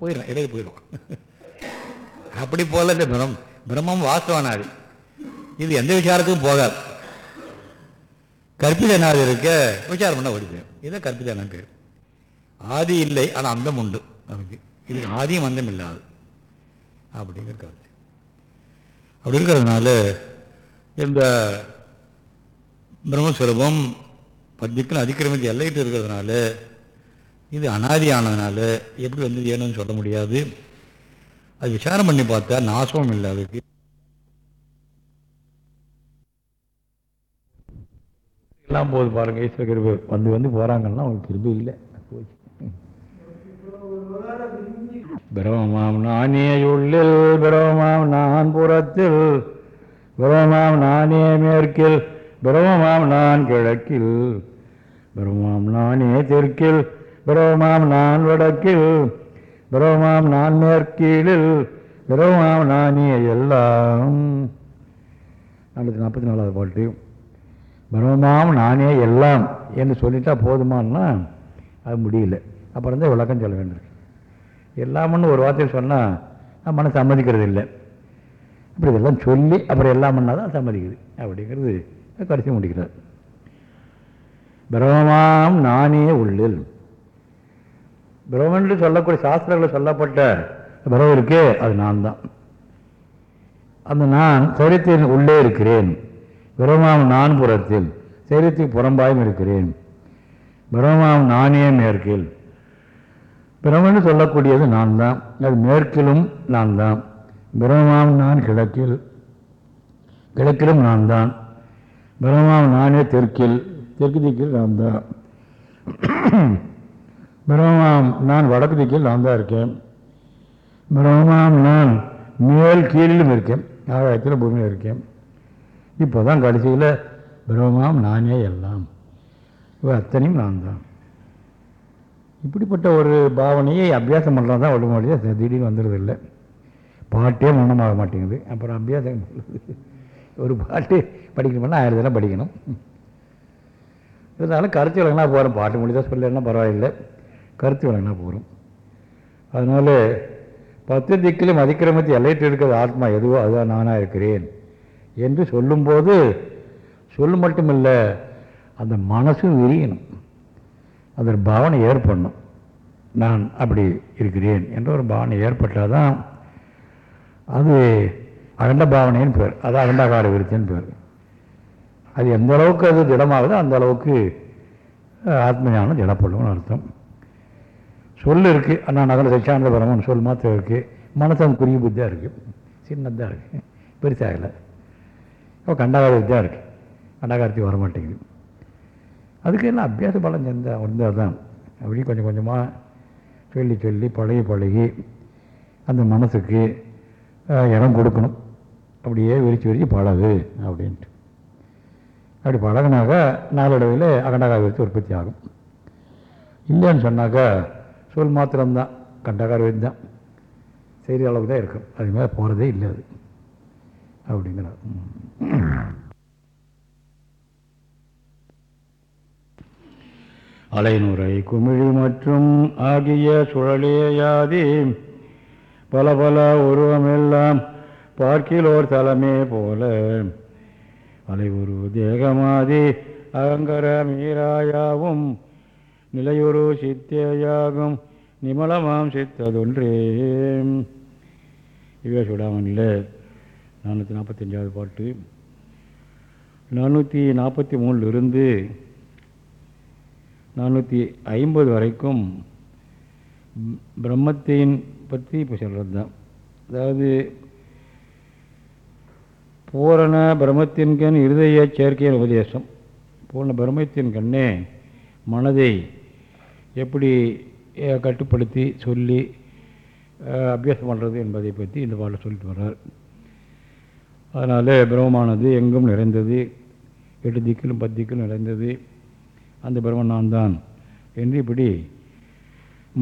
Speaker 1: போயிடும் இடையே போயிடும். அப்படி போல இந்த பிரம் பிரம்மம் வாஸ்தவனாது இது எந்த விசாரத்துக்கும் போகாது. கற்பிதனாது இருக்க விசாரம் பண்ண ஓடிப்போம் போயிடும். இதான் கற்பிதனான்னு பேர். ஆதி இல்லை ஆனால் அந்தம் உண்டு. நமக்கு. இதுக்கு ஆதியும் அந்தம் இல்லாது. அப்படிங்கிற கருத்து. அப்படி இருக்கிறதுனால இந்த பிரம்மஸ்வரூபம் பத்திக்கும் அதிக்கிரமித்து எல்லைட்டு இருக்கிறதுனால இது அனாதியானதுனால எப்படி வந்து ஏன்னு சொல்ல முடியாது. அது விசாரம் பண்ணி பார்த்தா நாசமும் இல்லை அதுக்கு. எல்லாம் போது பாருங்க ஈஸ்வர கிருபை. வந்து வந்து போறாங்கன்னா அவங்களுக்கு கிருபை இல்லை. போச்சு பிரமமாம் நானே உள்ளில் பிரமமாம் நான் புறத்தில் பிரமமாம் நானே மேற்கில் பிரமமாம் நான் கிழக்கில் பிரமமாம் நானே தெற்கில் பிரமமாம் நான் வடக்கில் பிரமமாம் நான் மேற்கீழில் பிரமமாம் நானே எல்லாம். நானூற்றி நாற்பத்தி நாலாவது பாட்டு. பிரமமாம் நானே எல்லாம் என்று சொல்லிட்டா போதுமான்னா அது முடியல. அப்புறம் தான் விளக்கம் சொல்ல வேண்டியிருக்கு. எல்லாம்னு ஒரு வார்த்தையில் சொன்னால் மனசு சம்மதிக்கிறது இல்லை. அப்படி இதெல்லாம் சொல்லி அப்புறம் எல்லாம் பண்ணால் தான் சம்மதிக்குது. அப்படிங்கிறது கடைசி முடிக்கிறார் பிரம்மமாம் நானே உள்ளில். பிரம்மன்று சொல்லக்கூடிய சாஸ்திரங்களில் சொல்லப்பட்ட பிரமம் இருக்கே அது நான் தான். அந்த நான் சரீரத்தின் உள்ளே இருக்கிறேன். பிரம்மாம் நான் புறத்தில் சரீரத்துக்கு புறம்பாயும் இருக்கிறேன். பிரம்மாம் நானே மேற்கில். பிரமன்னு சொல்லக்கூடியது நான் தான் அது மேற்கிலும் நான் தான் பிரமாம் நான் கிழக்கில். கிழக்கிலும் நான் தான் பிரமாம் நானே தெற்கில். தெற்கு திக்கில் நான் தான் பிரமாம் நான் வடக்கு திக்கில் நான் தான் இருக்கேன். பிரமாம் நான் மேல் கீழிலும் இருக்கேன். ஆகாயத்தில் பூமியில் இருக்கேன். இப்போ தான் கடைசியில் பிரமாம் நானே எல்லாம். இப்போ அத்தனையும் நான் தான் இப்படிப்பட்ட ஒரு பாவனையை அபியாசம் பண்ணுறது தான் ஒழுங்கு திடீர்னு வந்துடுறதில்லை. பாட்டே மௌனமாக மாட்டேங்குது. அப்புறம் அபியாசம் ஒரு பாட்டு படிக்கணும்னா ஆயிரம் தடவை படிக்கணும். இருந்தாலும் கருத்து விலங்கினா போகிறோம் பாட்டு முடிதான் சொல்லலைன்னா பரவாயில்லை. கருத்து விலங்கினா போகிறோம் அதனால் பத்து திக்கிலும் அதிக்கிரமத்தை எல்லைட்டு இருக்கிறது ஆத்மா எதுவோ அதுதான் நானாக இருக்கிறேன் என்று சொல்லும்போது சொல்லு மட்டுமில்லை அந்த மனசும் விரியணும். அதில் பாவனை ஏற்படணும். நான் அப்படி இருக்கிறேன் என்ற ஒரு பாவனை ஏற்பட்டால் தான் அது அகண்ட பாவனைன்னு பேர். அது அகண்டாகார விருத்தின்னு பேர். அது எந்த அளவுக்கு அது திடமாகுதோ அந்த அளவுக்கு ஆத்ம ஞானம் திடப்படும்னு அர்த்தம். சொல் இருக்குது நான் அகல சச்சியானந்த பரமன் சொல் மாத்திரம் இருக்குது மனசம் குறுகி புத்தியாக இருக்குது சின்னதாக இருக்குது பெருசாகலை இப்போ கண்டாகார தான் இருக்குது கண்டாகாரத்துக்கு வர மாட்டேங்குது அதுக்கு என்ன அபியாச பலம் செஞ்சா வந்தால் தான். அப்படி கொஞ்சம் கொஞ்சமாக சொல்லி சொல்லி பழகி பழகி அந்த மனசுக்கு இடம் கொடுக்கணும். அப்படியே விரித்து விரித்து பழகு அப்படின்ட்டு. அப்படி பழகினாக்கா நாளடைவில் அகண்டகார விருத்தி உற்பத்தி ஆகும். இல்லைன்னு சொன்னாக்கா சொல் மாத்திரம்தான் கண்டகார விருத்தி தான் செய்தி அளவுக்கு தான் இருக்கும். அது போகிறதே இல்லை அது. அப்படிங்கிறார். அலைநுரை குமிழி மற்றும் ஆகிய சுழலேயாதி. பல பல உருவமெல்லாம் பார்க்கிலோர் தலைமே போல. அலைவுரு தேகமாதி அகங்கர மீராயாவும் நிலையுரு சித்தேயாகும் நிமலமாம் சித்ததொன்றே. இவே சுடாமனில் நானூற்றி நாற்பத்தஞ்சாவது பாட்டு. நானூற்றி நாற்பத்தி மூணுலிருந்து நானூற்றி ஐம்பது வரைக்கும் பிரம்மத்தின் பற்றி இப்போ சொல்கிறது தான் அதாவது பூரண பிரம்மத்தின் கண் இருதய சேர்க்கையின் உபதேசம். பூர்ண பிரம்மத்தின் கண்ணே மனதை எப்படி கட்டுப்படுத்தி சொல்லி அபியாசம் பண்ணுறது என்பதை பற்றி இந்த பாட்டில் சொல்லிட்டு வர்றார். அதனால் பிரம்மமானது எங்கும் நிறைந்தது. எட்டு திக்கிலும் பத்து திக்கிலும் நிறைந்தது. அந்த பிரம்மன் நான் தான் என்று இப்படி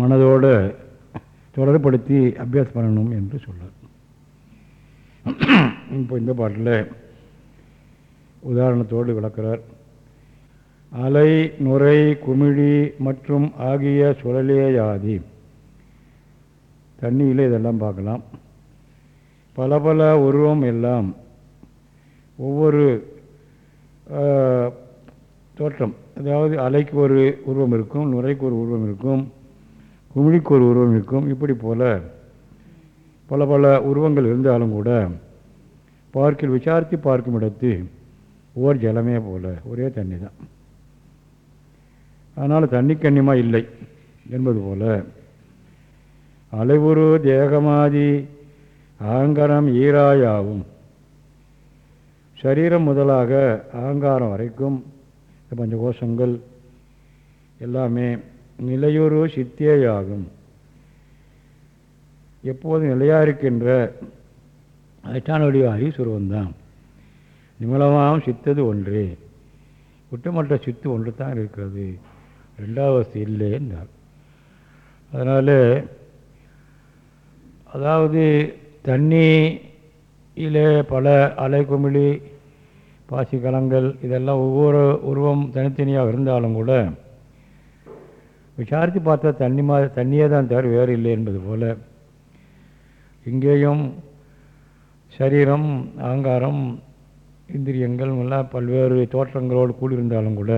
Speaker 1: மனதோடு தொடர்படுத்தி அபியாசம் பண்ணணும் என்று சொல்வார் இப்போ இந்த பாட்டில் உதாரணத்தோடு விளக்கிறார். அலை நுரை குமிழி மற்றும் ஆகிய சுழலேயாதி. தண்ணியில் இதெல்லாம் பார்க்கலாம். பல பல உருவம் எல்லாம் ஒவ்வொரு தோற்றம். அதாவது அலைக்கு ஒரு உருவம் இருக்கும் நுரைக்கு ஒரு உருவம் இருக்கும் குமிழிக்கு ஒரு உருவம் இருக்கும். இப்படி போல் பல பல உருவங்கள் இருந்தாலும் கூட பார்க்கில் விசாரித்து பார்க்கும் இடத்து ஓர் ஜலமே போல ஒரே தண்ணி தான். அதனால் தண்ணி கண்ணியமாக இல்லை என்பது போல அலைவுரு தேகமாதி அகங்காரம் ஈராயாவும். சரீரம் முதலாக அகங்காரம் வரைக்கும் பஞ்சகோஷங்கள் எல்லாமே நிலையுறு சித்தியேயாகும். எப்போதும் நிலையாக இருக்கின்ற அதிஷ்டான வடிவாகி சுருவந்தான் நிமலமாகவும் சித்தது ஒன்றே. குற்றமற்ற சித்து ஒன்று தான் இருக்கிறது ரெண்டாவது இல்லை என்றார். அதனால் அதாவது தண்ணியில் பல அலை குமிழி பாசி கலங்கள் இதெல்லாம் ஒவ்வொரு உருவம் தனித்தனியாக இருந்தாலும் கூட விசாரித்து பார்த்தா தண்ணி மா தண்ணியே தான் தவிர வேறு இல்லை என்பது போல் இங்கேயும் சரீரம் அகங்காரம் இந்திரியங்கள் எல்லாம் பல்வேறு தோற்றங்களோடு கூடியிருந்தாலும் கூட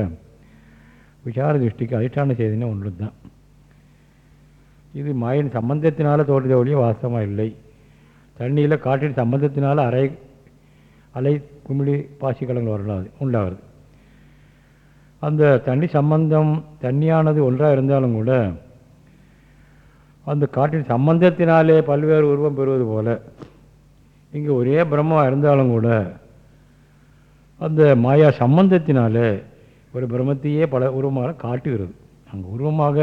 Speaker 1: விசார திருஷ்டிக்கு அதிஷ்டான செய்தினே ஒன்று தான் இது மாயின் சம்பந்தத்தினால் தோற்றத ஒழிய வாஸ்தவமாக இல்லை. தண்ணியில் காற்றின் சம்பந்தத்தினால் அரை அலை குமிழி பாசி கலங்கள் வரலாது உண்டாகிறது. அந்த தண்ணி சம்பந்தம் தண்ணியானது ஒன்றாக இருந்தாலும் கூட அந்த காற்றின் சம்பந்தத்தினாலே பல்வேறு உருவம் பெறுவது போல இங்கே ஒரே பிரம்மமாக இருந்தாலும் கூட அந்த மாயா சம்பந்தத்தினாலே ஒரு பிரம்மத்தையே பல உருவமாக காட்டுகிறது. அங்கே உருவமாக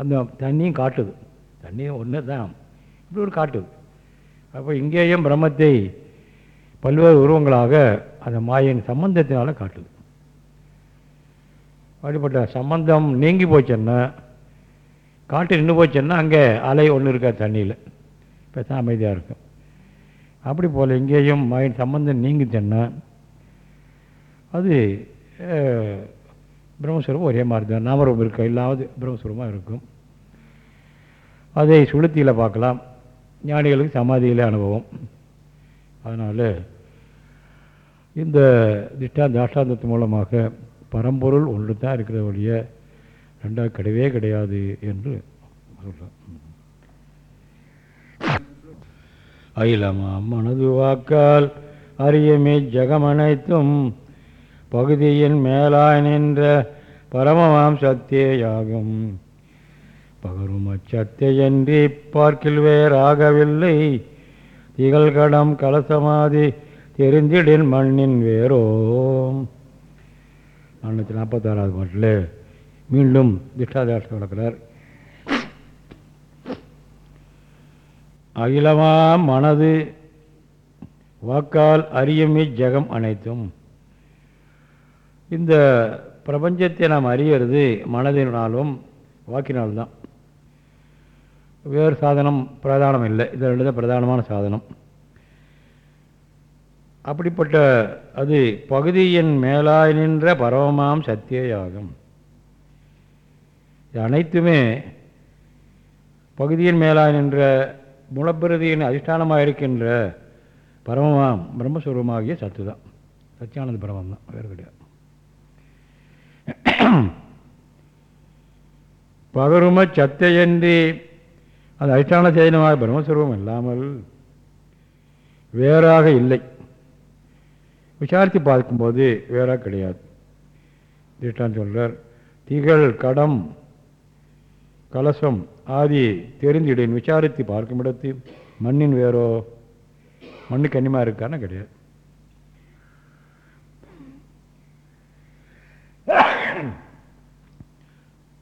Speaker 1: அந்த தண்ணியும் காட்டுது. தண்ணியும் ஒன்று தான் இப்படி ஒரு காட்டுது அப்போ இங்கேயும் பிரம்மத்தை பல்வேறு உருவங்களாக அந்த மாயின் சம்பந்தத்தினால் காட்டுது. அப்படிப்பட்ட சம்பந்தம் நீங்கி போச்சுன்னா காட்டு நின்று போச்சுன்னா அங்கே அலை ஒன்று இருக்கா தண்ணியில். இப்போ அமைதியாக இருக்கும் அப்படி போல் இங்கேயும் மாயின் சம்பந்தம் நீங்கிச்சுன்னா அது பிரம்மஸ்வரூபம் ஒரே மாதிரி தான். நாமரூபம் இருக்க இல்லாமல் பிரம்மஸ்வரூபமாக இருக்கும். அதை சுளுத்தியில் பார்க்கலாம். ஞானிகளுக்கு சமாதியில் அனுபவம். அதனால் இந்த திஷ்டாந்த தாஷ்டாந்தத்து மூலமாக பரம்பொருள் ஒன்று தான் இருக்கிற வழிய ரெண்டாவது கிடையவே கிடையாது என்று சொல்கிறோம் மனது வாக்கால் அரியமே ஜெகமனைத்தும் பகுதியின் மேலாய் நின்ற பரமமாம் சத்தியேயாகும் பகரும் அச்சத்தையன்றி பார்க்கில் வேறாகவில்லை. திகழ்கடம் கலசமாதி தெரிந்திடின் மண்ணின் வேரோம். நானூற்றி நாற்பத்தாறாவது பாட்டில் மீண்டும் திஷ்டாதாசம் வளர்க்கிறார் அகிலமா மனது வாக்கால் அறியும் ஜெகம் அனைத்தும். இந்த பிரபஞ்சத்தை நாம் அறியறது மனதினாலும் வாக்கினால்தான். வேறு சாதனம் பிரதானம் இல்லை இது ரெண்டு தான் பிரதானமான சாதனம். அப்படிப்பட்ட அது பகுதியின் மேலாய் நின்ற பரவமாம் சத்தியாகும் இது அனைத்துமே பகுதியின் மேலாய் நின்ற மூலப்பிரதியின் அதிஷ்டானமாக இருக்கின்ற பரமமாம் பிரம்மஸ்வரூபமாகிய சத்து தான் சத்தியானந்த பரமம் தான் வேறு கிடையாது. பகரும சத்தையன்றி அது அதிஷ்டான சேதனமாக பிரம்மஸ்வரூபம் இல்லாமல் வேறாக இல்லை. விசாரித்து பார்க்கும்போது வேறாக கிடையாது. திட்டான் சொல்கிறார் திகழ் கடம் கலசம் ஆதி தெரிந்திடேன் விசாரித்து பார்க்கும் இடத்து மண்ணின் வேறோ மண்ணு கன்னிமா இருக்கான்னு கிடையாது.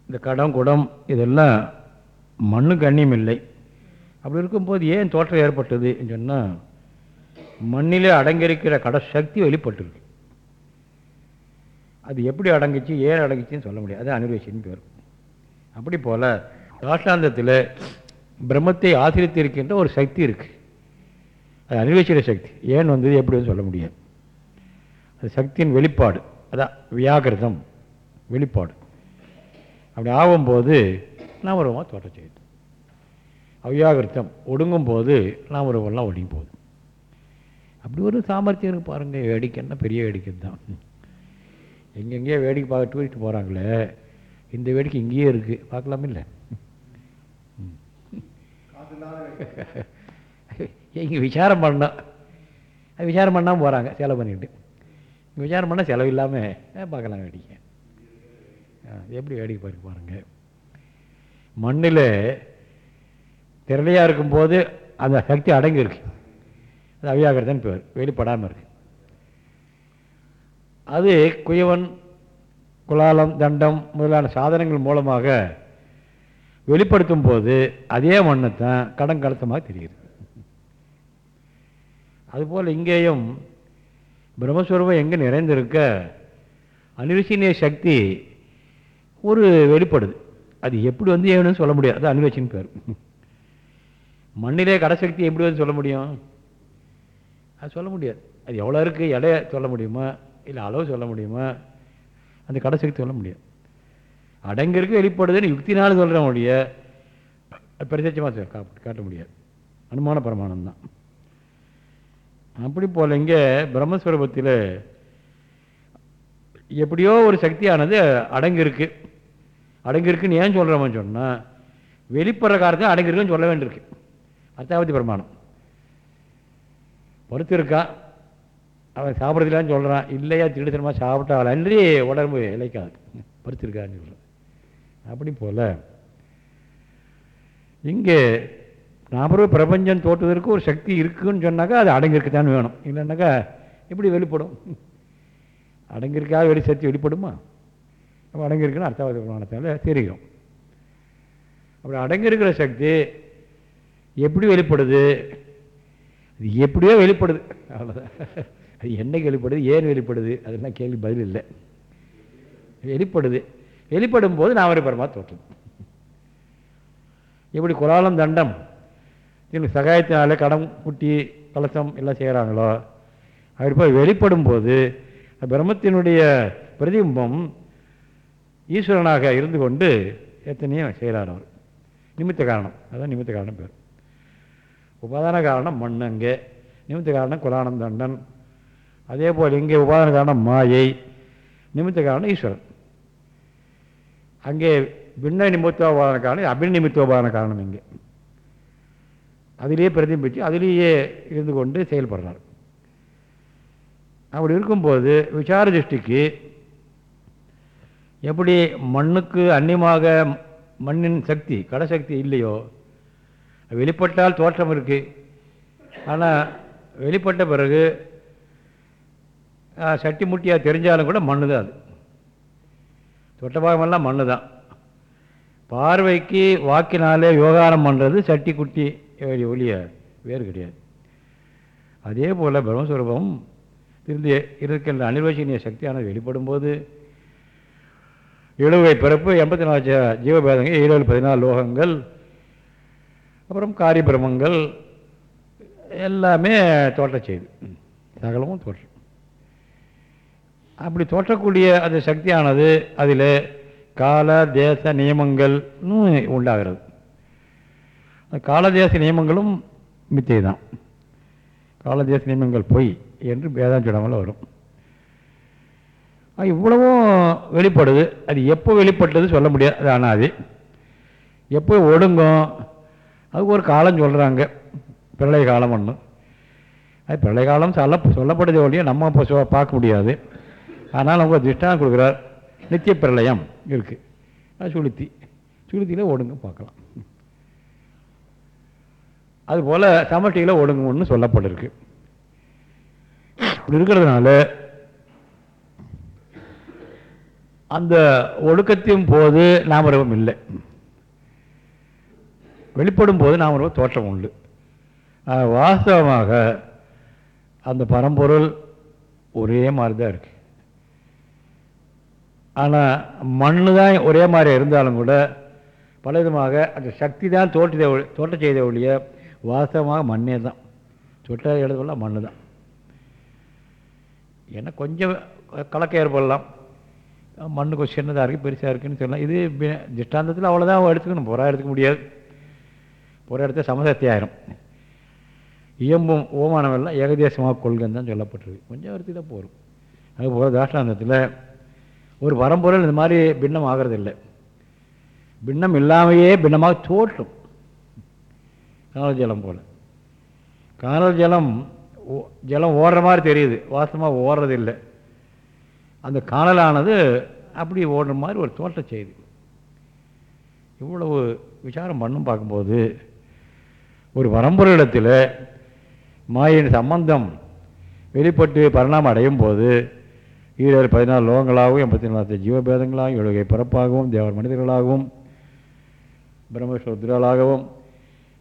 Speaker 1: இந்த கடம் குடம் இதெல்லாம் மண்ணு கண்ணியம் இல்லை. அப்படி இருக்கும்போது ஏன் தோற்றம் ஏற்பட்டது சொன்னால் மண்ணிலே அடங்கியிருக்கிற கட சக்தி வெளிப்பட்டிருக்கு. அது எப்படி அடங்குச்சு ஏன் அடங்குச்சின்னு சொல்ல முடியாது. அது அனிர்வேஷன் பேர். அப்படி போல் ராஷ்டாந்தத்தில் பிரம்மத்தை ஆசிரித்திருக்கின்ற ஒரு சக்தி இருக்குது அது அனிர்வேசிற சக்தி. ஏன் வந்தது எப்படி வந்து சொல்ல முடியாது. அது சக்தியின் வெளிப்பாடு. அதான் வியாகிருதம் வெளிப்பாடு. அப்படி ஆகும்போது நாமரூபமாக தோட்ட செய்யுது அவ்யாகிருத்தம் ஒடுங்கும் போது நாமரூபம்லாம் ஒடுங்கி போகுது அப்படி ஒரு சாமர்த்தியம் இருக்கு பாருங்கள் வேடிக்கைன்னா பெரிய வேடிக்கை தான். எங்கெங்கேயோ வேடிக்கை பார்க்க டூரிஸ்ட் போகிறாங்களே இந்த வேடிக்கை இங்கேயே இருக்குது பார்க்கலாமே இல்லை? இங்கே விசாரம் பண்ணோம் அது விசாரம் பண்ணாமல் போகிறாங்க செலவு பண்ணிக்கிட்டு இங்கே விசாரம் பண்ணால் செலவு இல்லாமல் பார்க்கலாம் வேடிக்கை. எப்படி வேடிக்கை பார்க்க பாருங்கள் மண்ணில் திரளையாக இருக்கும்போது அந்த சக்தி அடங்கியிருக்கு. அது அவியாகிறதுன்னு பேர் வெளிப்படாமல் இருக்கு. அது குயவன் குலாலம் தண்டம் முதலான சாதனங்கள் மூலமாக வெளிப்படுத்தும் போது அதே மண்ணை தான் கடன் கடத்தமாக தெரிகிறது. அதுபோல் இங்கேயும் பிரம்மஸ்வரூபம் எங்கே நிறைந்திருக்க அனிருசினிய சக்தி ஒரு வெளிப்படுது. அது எப்படி வந்து ஏவணும்னு சொல்ல முடியாது. அது அன்வேஷன் பேர். மண்ணிலே கடைசக்தி எப்படி வந்து சொல்ல முடியும்? அது சொல்ல முடியாது. அது எவ்வளோ இருக்குது இடைய சொல்ல முடியுமா? இல்லை அளவு சொல்ல முடியுமா? அந்த கடைசக்தி சொல்ல முடியாது. அடங்கிருக்கு வெளிப்படுதுன்னு யுக்தினால் சொல்கிற முடிய பிரத்யட்சமாக காட்ட முடியாது. அனுமான பிரமாணம் தான். அப்படி போல் இங்கே பிரம்மஸ்வரூபத்தில் எப்படியோ ஒரு சக்தியானது அடங்கியிருக்கு அடங்கியிருக்குன்னு ஏன் சொல்கிறோம்னு சொன்னால் வெளிப்படுற அடங்கியிருக்குன்னு சொல்ல வேண்டியிருக்கு. அர்த்தாவதி பிரமாணம். பொறுத்து இருக்கா அவன் சாப்பிட்றதுலான்னு சொல்கிறான் இல்லையா திடீர்மா சாப்பிட்டால் அன்றி உடம்பு இழைக்காது படுத்திருக்கான்னு சொல்கிறான் அப்படி போல் இங்கே நாமரும் பிரபஞ்சம் தோற்றுவதற்கு ஒரு சக்தி இருக்குன்னு சொன்னாக்கா அது அடங்கியிருக்குத்தான் வேணும். இல்லைன்னாக்கா எப்படி வெளிப்படும். அடங்கியிருக்காத வெளி சக்தி வெளிப்படுமா? நம்ம அடங்கியிருக்குன்னு அர்த்தாவதி பிரமாணத்தால் தெரியும். அப்படி அடங்கியிருக்கிற சக்தி எப்படி வெளிப்படுது? அது எப்படியோ வெளிப்படுது. அவ்வளோதான் அது என்னைக்கு வெளிப்படுது? ஏன் வெளிப்படுது? அதெல்லாம் கேள்வி பதில் இல்லை. வெளிப்படுது. வெளிப்படும் போது நான் ஒரு பரமா தோற்றம். எப்படி குலாலம் தண்டம் இவங்க சகாயத்தினால கடம் குட்டி கலசம் எல்லாம் செய்கிறாங்களோ அப்படி போய் வெளிப்படும் போது பிரம்மத்தினுடைய பிரதிபிம்பம் ஈஸ்வரனாக இருந்து கொண்டு எத்தனையோ செயலானவர் நிமித்த காரணம். அதான் நிமித்த காரணம் பேர். உபாதான காரணம் மண் அங்கே. நிமித்த காரணம் குலானந்தண்டன் அதே போல் இங்கே உபாதான காரணம் மாயை. நிமித்த காரணம் ஈஸ்வரன். அங்கே பின்ன நிமித்தோபாதான காரணம் அபின் நிமித்தோபாதான காரணம் இங்கே. அதிலேயே பிரதிபிச்சு அதிலேயே இருந்து கொண்டு செயல்படுறார். அப்படி இருக்கும்போது விசார திருஷ்டிக்கு எப்படி மண்ணுக்கு அந்நியமாக மண்ணின் சக்தி கடசக்தி இல்லையோ? வெளிப்பட்டால் தோற்றம் இருக்குது ஆனால் வெளிப்பட்ட பிறகு சட்டி முட்டியாக தெரிஞ்சாலும் கூட மண்ணு தான் அது. தொட்ட பாகமெல்லாம் மண்ணு தான். பார்வைக்கு வாக்கினாலே விவகாரம் பண்ணுறது சட்டி குட்டி ஒளிய வேறு கிடையாது. அதே போல் பிரம்மஸ்வரூபம் இருந்து இருக்கின்ற அனிர்வசனிய சக்தியானது வெளிப்படும் போது எழுவை பிறப்பு எண்பத்தி நாலு ஜீவபேதங்கள் ஏழு பதினாலு லோகங்கள் அப்புறம் காரிய பிரமங்கள் எல்லாமே தோற்ற செய்து. சகலமும் தோற்றம் அப்படி தோற்றக்கூடிய அந்த சக்தியானது அதில் கால தேச நியமங்கள்னு உண்டாகிறது. காலதேச நியமங்களும் மித்தை தான் காலதேச நியமங்கள் பொய் என்று வேதாந்த சொல்லாமல் வரும். இவ்வளவும் வெளிப்படுது. அது எப்போ வெளிப்பட்டது சொல்ல முடியாது. அது அனாதி. எப்போ ஒடுங்கும்? அதுக்கு ஒரு காலம் சொல்கிறாங்க பிரளய காலம் ஒன்று அது பிரளய காலம் சொல்ல சொல்லப்படுது ஒழிய நம்ம இப்போ பார்க்க முடியாது. ஆனால் அவங்க திஷ்டாந்தம் கொடுக்குறார். நித்திய பிரளயம் இருக்குது அது சுளுத்தி. சுளுத்தியில் ஒடுங்க பார்க்கலாம். அதுபோல் சமஷ்டியில் ஒடுங்கும்னு சொல்லப்பட்டிருக்கு. இப்படி இருக்கிறதுனால அந்த ஒழுக்கத்தின் போது நாமரவம் இல்லை. வெளிப்படும் போது நாமரவ தோற்றம் உண்டு. வாஸ்தவமாக அந்த பரம்பொருள் ஒரே மாதிரி தான் இருக்கு. ஆனால் மண்ணு தான் ஒரே மாதிரி இருந்தாலும் கூட பல விதமாக அந்த சக்தி தான் தோற்றத்தை தோட்ட செய்த ஒழிய வாஸ்தவமாக மண்ணே தான். தொட்ட இடத்துல மண்ணு தான் ஏன்னா கொஞ்சம் கலக்க ஏற்படலாம். மண்ணு கொஞ்சம் சின்னதாக இருக்குது பெருசாக இருக்குன்னு சொல்லலாம் இது திஷ்டாந்தத்தில் அவ்வளோதான் எடுத்துக்கணும். புறா எடுத்துக்க முடியாது. புறா எடுத்த சமசக்தி ஆயிரும். இயம்பும் ஓமானம் எல்லாம் ஏகதேசமாக கொள்கைன்னு தான் சொல்லப்பட்டிருக்கு. கொஞ்சம் எடுத்து தான் போகும் அது அதுபோல் தாஷ்டாந்தத்தில் ஒரு பரம்பொருள் இந்த மாதிரி பின்னம் ஆகிறது இல்லை பின்னம் இல்லாமையே பின்னமாக தோற்றும். காணல் ஜலம் போல். காணல் ஜலம் ஓ- ஜலம் ஓடுற மாதிரி தெரியுது. வாசமாக ஓடுறது இல்லை அந்த காணலானது அப்படி ஓடுற மாதிரி ஒரு தோட்ட செய்தி. இவ்வளவு விசாரம் பண்ணும் பார்க்கும்போது ஒரு பரம்பொருளிடத்தில் மாயின் சம்பந்தம் வெளிப்பட்டு பரிணாமம் அடையும் போது ஈரேழு பதினாலு லோகங்களாகவும் எண்பத்தி நாலு ஜீவபேதங்களாகவும் எழுகை பிறப்பாகவும் தேவர் மனிதர்களாகவும் பிரம்மஸ்வருத்ராளாகவும்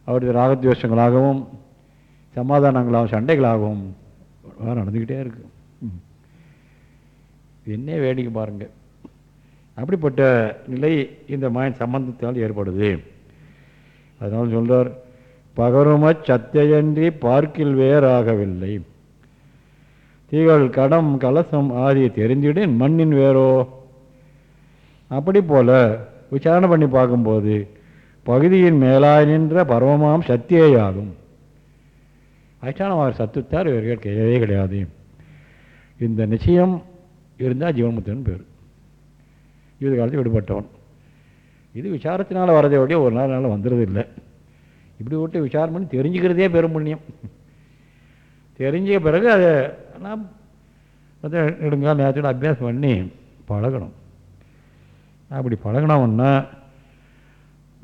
Speaker 1: அவருடைய ராகத்வேஷங்களாகவும் சமாதானங்களாகவும் சண்டைகளாகவும் வேறு நடந்துக்கிட்டே இருக்குது என்ன வேடிக்கை பாருங்கள் அப்படிப்பட்ட நிலை இந்த மாயன் சம்பந்தத்தால் ஏற்படுது. அதனால் சொல்கிறார் பகருமச் சத்தையன்றி பார்க்கில் வேறாகவில்லை. தீகள் கடம் கலசம் ஆகிய தெரிந்திடின் மண்ணின் வேறோ அப்படி போல விசாரணை பண்ணி பார்க்கும்போது பகுதியின் மேலாய் நின்ற பரவமாம் சத்தியேயாகும் அதிஷ்டானமாக சத்துத்தார் இவர்கள் கிடையவே கிடையாது. இந்த நிச்சயம் இருந்தால் ஜீவன்முத்தன் பேர். இது காலத்தில் விடுபட்டவன். இது விசாரத்தினால் வரதை ஒழிய ஒரு நாள் நாள் வந்துடுறது இல்லை இப்படி விட்டு விசாரம் பண்ணி தெரிஞ்சுக்கிறதே பெரும் புண்ணியம். தெரிஞ்ச பிறகு அதை நாம் வந்து நெடுங்கால நேரத்தில் அபியாசம் பண்ணி பழகணும். அப்படி பழகினோம்னா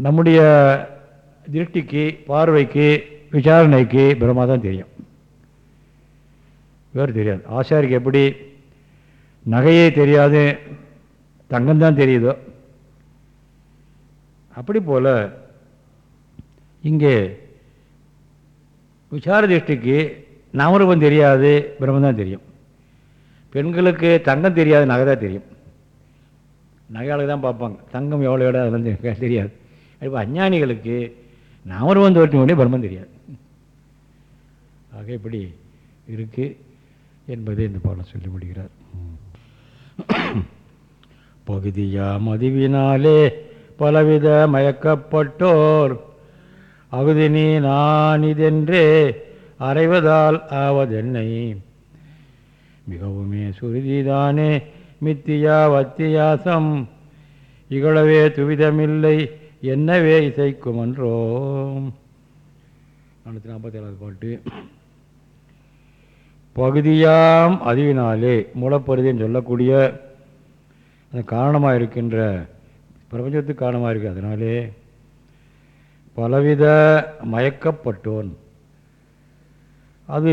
Speaker 1: நம்முடைய திருஷ்டிக்கு பார்வைக்கு விசாரணைக்கு பிரம்மா தான் தெரியும். வேறு தெரியாது. ஆசாரிக்கு எப்படி நகையே தெரியாது தங்கம்தான் தெரியுதோ? அப்படி போல் இங்கே விசார திருஷ்டிக்கு நாமரூபம் தெரியாது பிரம்மந்தான் தெரியும். பெண்களுக்கு தங்கம் தெரியாது நகை தான் தெரியும். நகையாளுக்கு தான் பார்ப்பாங்க. தங்கம் எவ்வளோ இடம் அதெல்லாம் தெரியாது. இப்போ அஞ்ஞானிகளுக்கு நாமரூபம் தோற்றி முடிய பிரம்மம் தெரியாது. ஆக இப்படி இருக்கு என்பதை இந்த பாடம் சொல்லி முடிகிறார் பகுதியா மதுவினாலே பலவித மயக்கப்பட்டோர். அகுதி நீ நான் இதென்றே அறைவதால் ஆவதென்னை. மிகவுமே சுருதிதானே மித்தியா வத்தியாசம். இகழவே துவிதமில்லை என்னவே இசைக்குமன்றோம். நானூற்றி நாற்பத்தேழாவது பாட்டு. பகுதியாம் அதிவினாலே மூலப்பருதின்னு சொல்லக்கூடிய அந்த காரணமாக இருக்கின்ற பிரபஞ்சத்துக்கு காரணமாக இருக்குது அதனாலே பலவித மயக்கப்பட்டோன். அது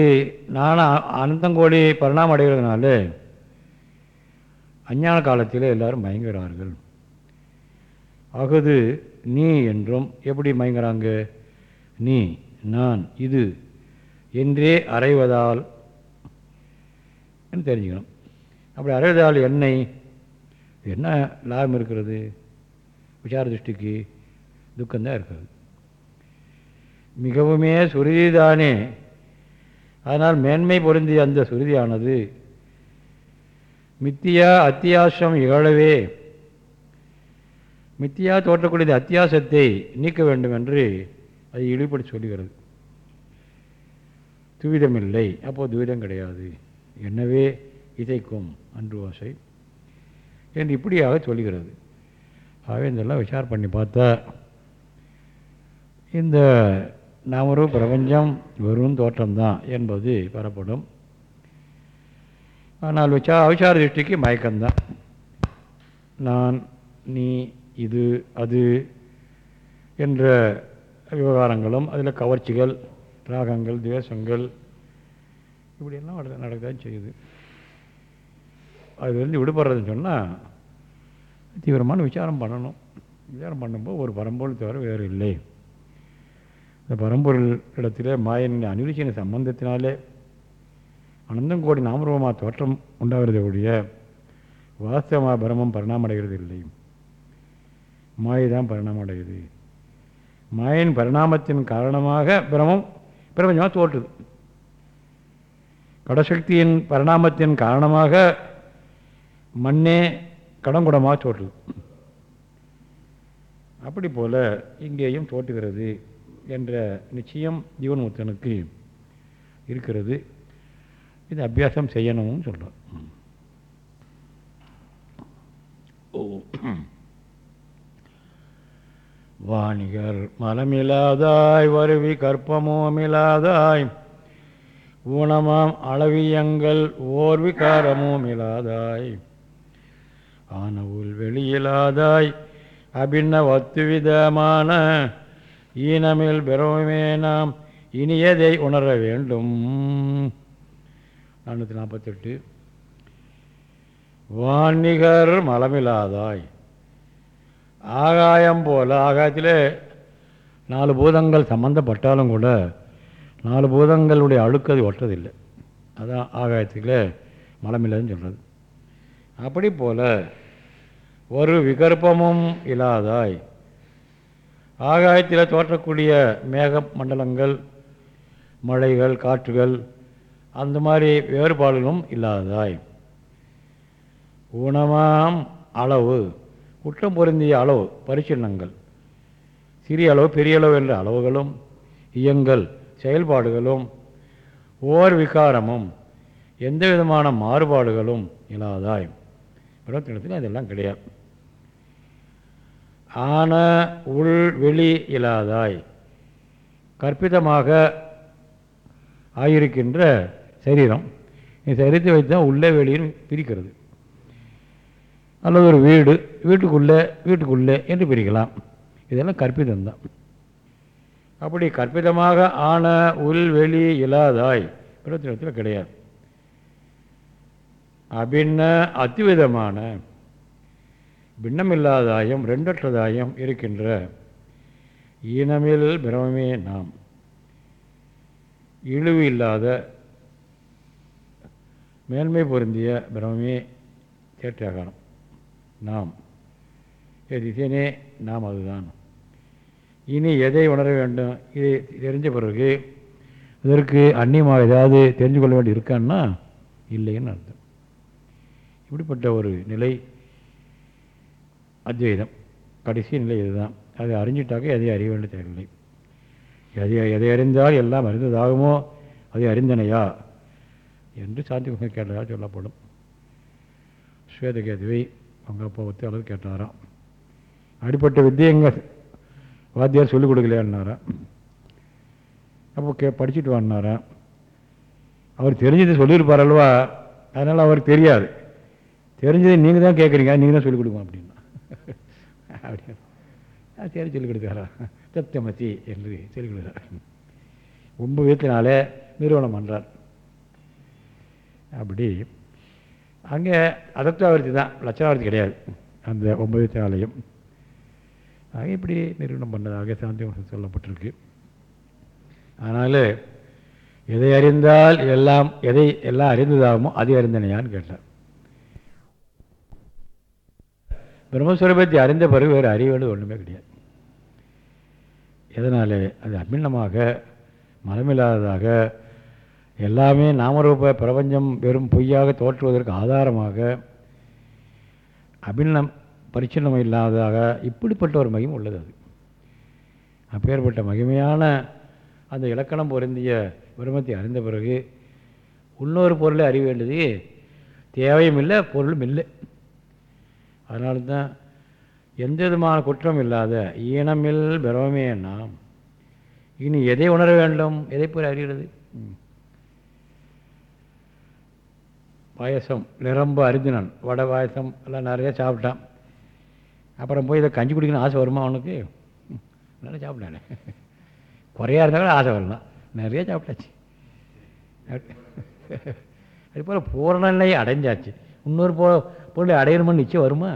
Speaker 1: நான அனந்தங்கோடி பரிணாமம் அடைகிறதுனால அஞ்ஞான காலத்தில் எல்லாரும் மயங்குகிறார்கள். அகது நீ என்றும் எப்படி மயங்குறாங்க? நீ நான் இது என்றே அறைவதால் என்று தெரிஞ்சுக்கணும். அப்படி அறைவதால் என்னை என்ன லாபம் இருக்கிறது? விசார திருஷ்டிக்கு துக்கம்தான் இருக்கிறது. மிகவுமே சுருதிதானே. அதனால் மேன்மை பொருந்திய அந்த சுருதியானது மித்தியா அத்தியாசம் இகழவே. மித்தியா தோற்றக்கூடிய அத்தியாசத்தை நீக்க வேண்டும் என்று அது இழிபடி சொல்லுகிறது. துவிதமில்லை. அப்போது துவிதம் கிடையாது. என்னவே இசைக்கும் அன்று ஓசை. என்று இப்படியாக சொல்லுகிறது ஆகவே இதெல்லாம் விசாரம் பண்ணி பார்த்தா இந்த நாமரு பிரபஞ்சம் வெறும் தோற்றம்தான் என்பது பெறப்படும். ஆனால் விசா அவிசார திருஷ்டிக்கு மயக்கம்தான். நான் நீ இது அது என்ற விவகாரங்களும் அதில் கவர்ச்சிகள் ராகங்கள் துவேஷங்கள் இப்படியெல்லாம் நடக்க நடக்கதான் செய்யுது. அதுலேருந்து விடுபடுறதுன்னு சொன்னால் தீவிரமான விசாரம் பண்ணணும். விசாரம் பண்ணும்போது ஒரு பரம்பொருள் தவிர வேறு இல்லை. இந்த பரம்பொருள் இடத்துல மாயின் அனிருச்சின சம்பந்தத்தினாலே அனந்தம் கோடி நாமரூபமாக தோற்றம் உண்டாகிறது கூடிய வாஸ்தவமாக பிரமம் பரிணாமடைகிறது இல்லை. மாயை தான் பரிணாமம் அடையுது மாயின் பரிணாமத்தின் காரணமாக பிரமம் பிரபஞ்சமாக தோற்றுது. கடசக்தியின் பரிணாமத்தின் காரணமாக மண்ணே கடங்குடமாக தோற்றுது அப்படி போல இங்கேயும் தோற்றுகிறது என்ற நிச்சயம் ஜீவன்முத்தனுக்கு இருக்கிறது. இது அபியாசம் செய்யணும்னு சொல்கிறோம் ஓ. வாணிகர் மலமில்லாதாய் வருவி கற்பமோமில்லாதாய் ஊனமாம் அளவியங்கள் ஓர் இல்லாதாய் ஆனவுள் வெளியிலாதாய் அபின்ன வத்துவிதமான ஈனமில் பிரமே நாம் இனியதை உணர வேண்டும். நானூற்றி நாற்பத்தெட்டு. வாணிகர் மலமில்லாதாய் ஆகாயம் போல ஆகாயத்தில் நாலு பூதங்கள் சம்பந்தப்பட்டாலும் கூட நாலு பூதங்களுடைய அழுக்கு அது ஒட்டதில்லை. அதான் ஆகாயத்தில் மலமில்லைன்னு சொல்கிறது அப்படி போல ஒரு விகற்பமும் இல்லாதாய். ஆகாயத்தில் தோற்றக்கூடிய மேக மண்டலங்கள் மழைகள் காற்றுகள் அந்த மாதிரி வேறுபாடுகளும் இல்லாததாய் உணமாம் அளவு குற்றம் பொருந்திய அளவு பரிச்சின்னங்கள் சிறிய அளவு பெரிய அளவு என்ற அளவுகளும் இயங்கள் செயல்பாடுகளும் ஓர் விகாரமும் எந்த விதமான மாறுபாடுகளும் இல்லாதாய். பிரவர்த்தனத்தில் அதெல்லாம் கிடையாது. ஆன உள் வெளி இல்லாதாய் கற்பிதமாக ஆயிருக்கின்ற சரீரம். இந்த சரீரத்தை வைத்து தான் உள்ளே வெளியில் பிரிக்கிறது. அல்லது ஒரு வீடு வீட்டுக்குள்ளே வீட்டுக்குள்ளே என்று பிரிக்கலாம். இதெல்லாம் கற்பிதம்தான். அப்படி கற்பிதமாக ஆன உள் வெளி இல்லாதாய் பிரத்தினத்தில் கிடையாது. அபின்ன அத்திவிதமான பின்னமில்லாதாயம் ரெண்டற்றதாயம் இருக்கின்ற ஈனமில் பிரமமே நாம். இழிவு இல்லாத மேன்மை பொருந்திய பிரமே தேற்றாகாரம். நாம். திசைனே நாம் அதுதான். இனி எதை உணர வேண்டும்? இதை தெரிஞ்ச பிறகு இதற்கு அந்நியமாக ஏதாவது தெரிஞ்சு கொள்ள வேண்டி இருக்கான்னா இல்லைன்னு அர்த்தம். இப்படிப்பட்ட ஒரு நிலை அத்வைதம். கடைசி நிலை இதுதான். அதை அறிஞ்சிட்டாக்க எதை அறிய வேண்டிய தேவையில்லை. எதை எதை அறிந்தால் எல்லாம் அறிந்ததாகுமோ அதை அறிந்தனையா என்று சாந்தி முகம் கேட்டதாக சொல்லப்படும் ஸ்வேதகேதுவை அவங்க அப்பா ஒத்து அளவு கேட்டாராம். அடிப்பட்ட வித்தியை எங்கள் வாத்தியார் சொல்லிக் கொடுக்கலையான்னாராம் அப்போ கே படிச்சுட்டு வான்னாராம். அவர் தெரிஞ்சதை சொல்லியிருப்பார் அல்வா அதனால் அவருக்கு தெரியாது. தெரிஞ்சதை நீங்கள் தான் கேட்குறீங்க நீங்கள் தான் சொல்லிக் கொடுக்கணும் அப்படின்னா. அப்படின்னா சரி சொல்லிக் கொடுக்குறாரா? சத்தியமத்தி என்று சொல்லிக் கொடுக்குறார். ஒன்பது விதத்தினாலே நிறுவனம் பண்ணுறார் அப்படி அங்கே அதத்தாவர்த்தி தான் லட்சாவர்த்தி கிடையாது அந்த ஒன்பது விதத்தினாலையும் ஆக இப்படி நிறுவனம் பண்ணதாக சாந்தி சொல்லப்பட்டிருக்கு. அதனால் எதை அறிந்தால் எல்லாம் எதை எல்லாம் அறிந்ததாகுமோ அதை அறிந்தனையான்னு கேட்டார். பிரம்மஸ்வரூபத்தை அறிந்த பிறகு வேறு அறிய ஒன்றுமே கிடையாது. எதனால்? அது அபிண்ணமாக மனமில்லாததாக எல்லாமே நாமரூப பிரபஞ்சம் வெறும் பொய்யாக தோற்றுவதற்கு ஆதாரமாக அபிண்ணம் பரிச்சின்னம் இல்லாததாக இப்படிப்பட்ட ஒரு மகிமை உள்ளது அது. அப்பேற்பட்ட மகிமையான அந்த இலக்கணம் பொருந்திய பிரம்மத்தை அறிந்த பிறகு இன்னொரு பொருளை அறிய வேண்டியது தேவையும் இல்லை பொருளும் இல்லை. அதனால தான் எந்த விதமான குற்றம் இல்லாத ஈனமில் பிரமே நாம். இனி எதை உணர வேண்டும்? எதை போய் அறிகிறது? பாயசம் நிரம்ப அருந்தினான் வடை பாயசம் எல்லாம் நிறைய சாப்பிட்டான். அப்புறம் போய் இதை கஞ்சி குடிக்கணும்னு ஆசை வருமா அவனுக்கு? நல்லா சாப்பிட்டானே. குறையா இருந்தால் கூட ஆசை வரலாம். நிறைய சாப்பிட்டாச்சு. அது போல் பூரண நிலையை அடைஞ்சாச்சு. இன்னொரு போ பொருளை அடையணும்னு நிச்சயம் வருமா?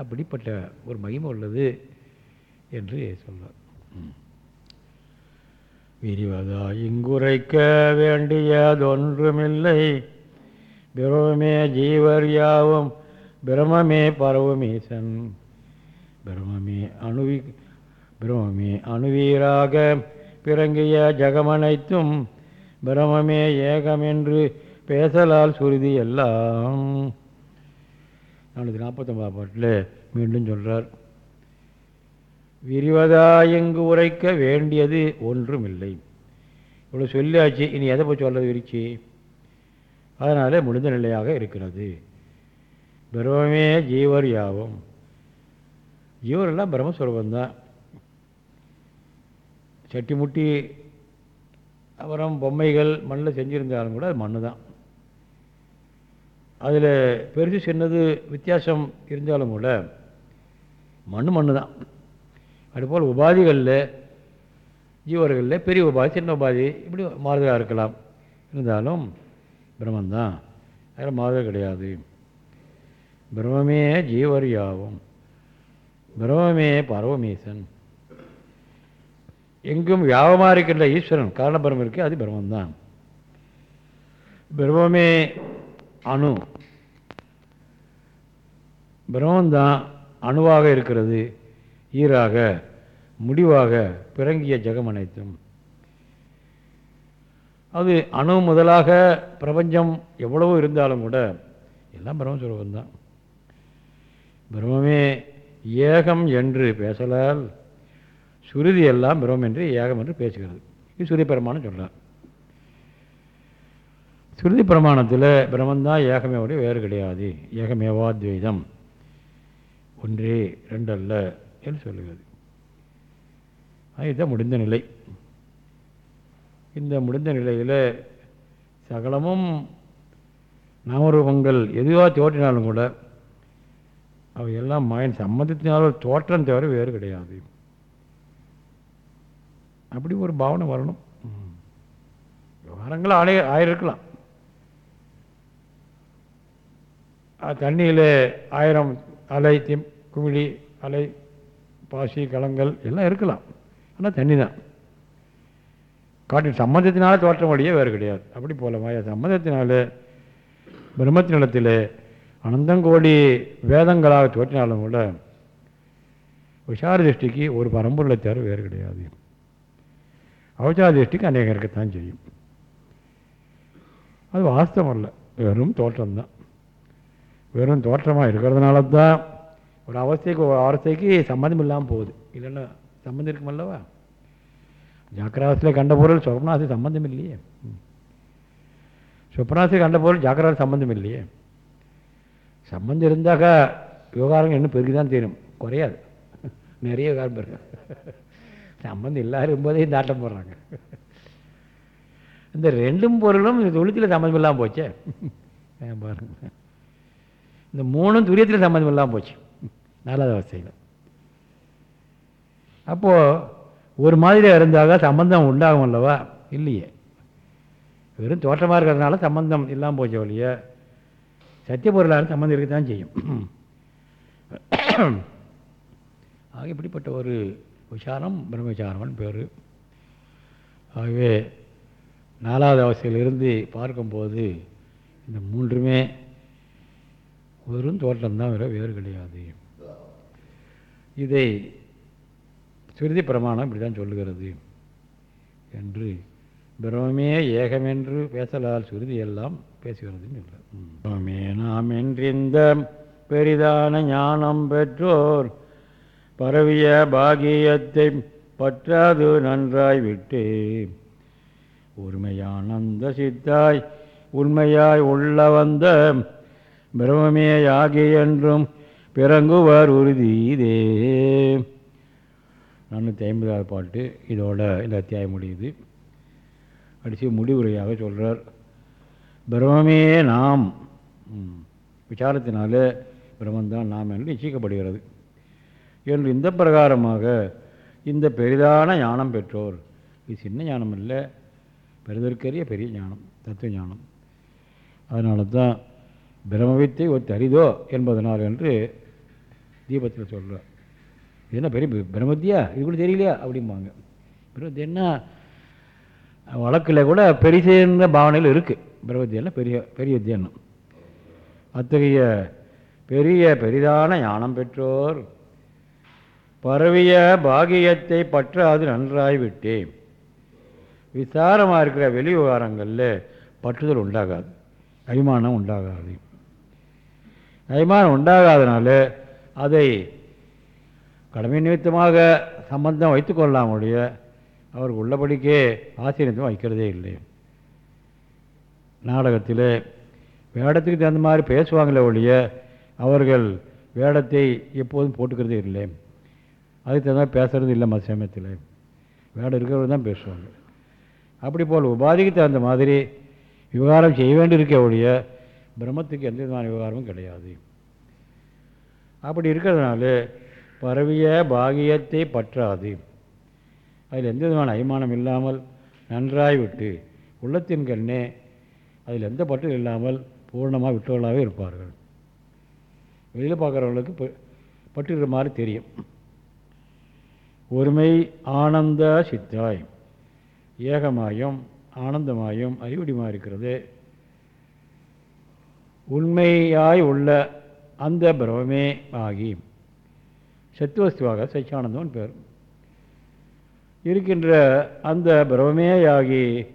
Speaker 1: அப்படிப்பட்ட ஒரு மகிமை உள்ளது என்று சொல்வார். விரிவதா இங்குரைக்க வேண்டியதொன்றுமில்லை. பிரமே ஜீவர் யாவும் பிரமமே பரவமீசன். பிரமமே அணுவி பிரமமே அணுவீராக பிறங்கிய ஜகமனைத்தும் பிரமமே ஏகமென்று பேசலால் சுருதி எல்லாம். நானூற்றி நாற்பத்தொம்பதாம் பாட்டில் மீண்டும் சொல்கிறார் விரிவதாயங்கு உரைக்க வேண்டியது ஒன்றுமில்லை. இவ்வளோ சொல்லியாச்சு இனி எதை போய் சொல்கிறது விரிச்சு? அதனால் முடிந்த நிலையாக இருக்கிறது. பிரம்மே ஜீவர் யாவும். ஜீவரெல்லாம் பிரம்மஸ்வரூபந்தான் சட்டி முட்டி அப்புறம் பொம்மைகள் மண்ணில் செஞ்சுருந்தாலும் கூட அது மண்ணு தான் அதில் பெருசு சின்னது வித்தியாசம் இருந்தாலும் கூட மண் மண்ணு தான் அதுபோல் உபாதிகளில் ஜீவர்களில் பெரிய உபாதி சின்ன உபாதி இப்படி மாறுதலாக இருக்கலாம். இருந்தாலும் பிரம்மந்தான் அதில் மாறுதல் கிடையாது. பிரம்மே ஜீவர் யாவும். பிரம்மே பரவமீசன் எங்கும் வியாபமாக இருக்கின்ற ஈஸ்வரன் காரணபிரம் இருக்கு அது பிரம்மந்தான் பிரம்மே அணு. பிரம்மந்தான் அணுவாக இருக்கிறது. ஈராக முடிவாக பிறங்கிய ஜெகம் அனைத்தும். அது அணு முதலாக பிரபஞ்சம் எவ்வளவோ இருந்தாலும் கூட எல்லாம் பிரம்மஸ்வரூபந்தான் பிரம்மே ஏகம் என்று பேசலால் சுருதி எல்லாம் பிரம்மம் என்று ஏகம் என்று பேசுகிறது. இது சுருதி பிரமாணம் சொல்கிறார் சுருதி பிரமாணத்தில் பிரம்மந்தான் ஏகமே ஒரே வேறு கிடையாது. ஏகமேவாத்வைதம். ஒன்றே ரெண்டல்ல என்று சொல்லுகிறது. இதுதான் முடிந்த நிலை. இந்த முடிந்த நிலையில் சகலமும் நாமரூபங்கள் எதுவாக தோற்றினாலும் கூட அவை எல்லாம் மாயன் சம்மந்தத்தினாலும் தோற்றம் தவிர வேறு கிடையாது. அப்படி ஒரு பாவனை வரணும். ம். விவகாரங்கள் ஆடைய ஆயிருக்கலாம். தண்ணியில் ஆயிரம் அலை திம் குமிழி அலை பாசி கலங்கள் எல்லாம் இருக்கலாம். ஆனால் தண்ணி தான். காட்டின் சம்மந்தத்தினால தோற்றம் வழியே வேறு கிடையாது. அப்படி போல மாயா சம்மந்தத்தினால பிரம்மத்தினிடத்தில் அனந்தங்கோடி வேதங்களாக தோற்றினாலும் கூட விசார திருஷ்டிக்கு ஒரு பரம்பொருளை தவிர வேறு கிடையாது. அவசார திருஷ்டிக்கு அநேகம் இருக்கத்தான் செய்யும் அது வாஸ்தவம் இல்லை வெறும் தோற்றம்தான் வெறும் தோற்றமாக இருக்கிறதுனால தான் ஒரு அவஸ்தைக்கு ஒரு அவஸ்தைக்கு சம்மந்தம் இல்லாமல் போகுது. இல்லைன்னா சம்மந்தம் இருக்குமல்லவா ஜாக்கிராசில் கண்ட பொருள் சொப்னாசி சம்பந்தம் இல்லையே. சொப்னாசி கண்ட பொருள் ஜாக்கிராசி சம்பந்தம் இல்லையே. சம்பந்தம் இருந்தாக்கா விவகாரங்கள் இன்னும் பெருகி தான் தெரியும் குறையாது. நிறைய விவகாரம் பெருகும். சம்பந்தம் இல்லாத இருக்கும்போதே இந்த ஆட்டம் போடுறாங்க. இந்த ரெண்டும் பொருளும் இந்த சம்மந்தம் இல்லாமல் போச்சே. ஏன் இந்த மூணும் துரியத்தில் சம்மந்தம் இல்லாமல் போச்சு. நாலாவது அவஸ்தையில். அப்போது ஒரு மாதிரியாக இருந்தாக சம்பந்தம் உண்டாகும் அல்லவா? இல்லையே. வெறும் தோற்றமாக இருக்கிறதுனால சம்பந்தம் இல்லாமல் போச்ச ஒழிய சத்திய பொருளாக சம்பந்தம் இருக்க தான் செய்யும். ஆக இப்படிப்பட்ட ஒரு விசாரம் பிரம்மவிசாரம்னு பேர். ஆகவே நாலாவது அவஸ்தையிலிருந்து பார்க்கும்போது இந்த மூன்றுமே வெறும் தோற்றம்தான் வேறு வேறு கிடையாது. இதை சுருதி பிரமாணம் இப்படி தான் சொல்லுகிறது என்று பிரமே ஏகமென்று பேசலால் சுருதி எல்லாம் பேசுகிறதுன்னு இல்லை. பிரமே நாம் என்றிந்த பெரிதான ஞானம் பெற்றோர் பரவிய பாகியத்தை பற்றாது நன்றாய் விட்டு உண்மையானந்த சித்தாய் உண்மையாய் உள்ள வந்த பிரமமேயாகி என்றும் பிறங்குவார் உறுதி இதே நானூற்றி ஐம்பதாவது பாட்டு. இதோட இந்த அத்தியாயம் முடியுது. கடைசி முடிவுரையாக சொல்கிறார் பிரம்மே நாம். ம், விசாரத்தினால பிரம்மந்தான் நாம் என்று நிச்சயிக்கப்படுகிறது. என்று இந்த பிரகாரமாக இந்த பெரிதான ஞானம் பெற்றோர் இது சின்ன ஞானம் இல்லை பெரிதற்கரிய பெரிய ஞானம் தத்துவ ஞானம். அதனால தான் பிரம்மவித்தை ஒரு தரிதோ என்பதனால் என்று தீபத்தில் சொல்கிறார் இது என்ன பெரிய பி- பிரம்மத்தியா இது கூட தெரியலையா? அப்படிம்பாங்க. பிரம்மத்தி என்ன? வழக்கில் கூட பெரிசேன்ற பாவனையில் இருக்குது பிரம்மத்தியன்னா பெரிய பெரிய தியானம் அத்தகைய பெரிய பெரிதான ஞானம் பெற்றோர் பரவிய பாகியத்தை பற்றாது நன்றாய் விட்டேன். விசாரமாக இருக்கிற வெளி விவகாரங்களில் பற்றுதல் உண்டாகாது. அபிமானம் உண்டாகாது. அபிமானம் உண்டாகாதனால அதை கடமை நிமித்தமாக சம்பந்தம் வைத்து ஒழிய அவருக்கு உள்ளபடிக்கே ஆசீர்வாதம் வைக்கிறதே இல்லை. நாடகத்தில் வேடத்துக்கு தகுந்த மாதிரி பேசுவாங்களே ஒழிய அவர்கள் வேடத்தை எப்போதும் போட்டுக்கிறதே இல்லை. அதுக்கு தகுந்த மாதிரி பேசுறது இல்லை மற்ற சமயத்தில். வேடம் இருக்கிறவர் தான் பேசுவாங்க. அப்படி போல் உபாதிக்கு தகுந்த மாதிரி விவகாரம் செய்ய வேண்டியிருக்க ஒழிய பிரம்மத்துக்கு எந்த விதமான விவகாரமும் கிடையாது. அப்படி இருக்கிறதுனால பரவிய பாகியத்தை பற்றாது. அதில் எந்த விதமான அபிமானம் இல்லாமல் நன்றாய் விட்டு உள்ளத்தின் கண்ணே அதில் எந்த பற்றும் இல்லாமல் பூர்ணமாக விட்டவர்களாகவே இருப்பார்கள். வெளியில் பார்க்குறவங்களுக்கு ப- மாதிரி தெரியும். ஒருமை ஆனந்த சித்தாய். ஏகமாயும் ஆனந்தமாயும் அறிவுடிமாக இருக்கிறது? உண்மையாய் உள்ள அந்த பிரமே ஆகி. சத்துவஸ்துவாக சச்சியானந்தம் பேர். இருக்கின்ற அந்த பிரமேயாகி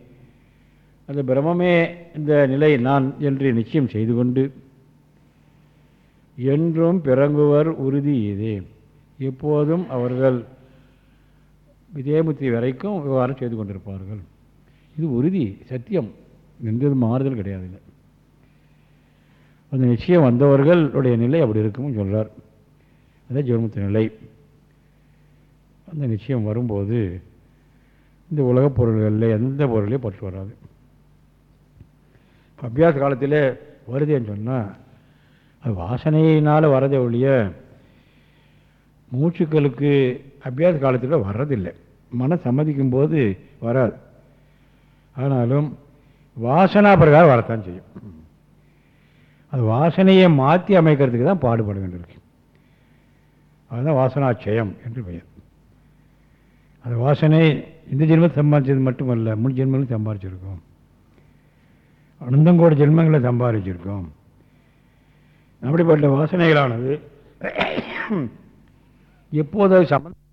Speaker 1: அந்த பிரமமே இந்த நிலை நான் என்று நிச்சயம் செய்து கொண்டு என்றும் பிறங்குவர் உறுதி இது எப்போதும் அவர்கள் விதேமுத்தி வரைக்கும் விவகாரம் செய்து கொண்டிருப்பார்கள். இது உறுதி சத்தியம். எந்த மாறுதல் கிடையாது இல்லை அந்த நிச்சயம் வந்தவர்களுடைய நிலை அப்படி இருக்கும்னு சொல்கிறார் அதே ஜீவன்முக்தி நிலை. அந்த நிச்சயம் வரும்போது இந்த உலகப் பொருள்களில் எந்த பொருளையும் பற்று வராது. அபியாச காலத்தில் வருதுன்னு சொன்னால் அது வாசனையினால் வரதே ஒழிய மூச்சுக்களுக்கு அபியாச காலத்தில் வர்றதில்லை. மன சம்மதிக்கும் போது வராது. ஆனாலும் வாசனா பிரகாரம் வரத்தான் செய்யும். அது வாசனையை மாற்றி அமைக்கிறதுக்கு தான் பாடுபட வேண்டியிருக்கு. அதுதான் வாசனாட்சயம் என்று பெயர். அது வாசனை இந்த ஜென்மத்தை சம்பாதிச்சது மட்டுமல்ல முன் ஜென்மங்களும் சம்பாதிச்சிருக்கோம். அனந்தங்கோட ஜென்மங்களை சம்பாதிச்சிருக்கோம். அப்படிப்பட்ட வாசனைகளானது எப்போது சம்பந்தம்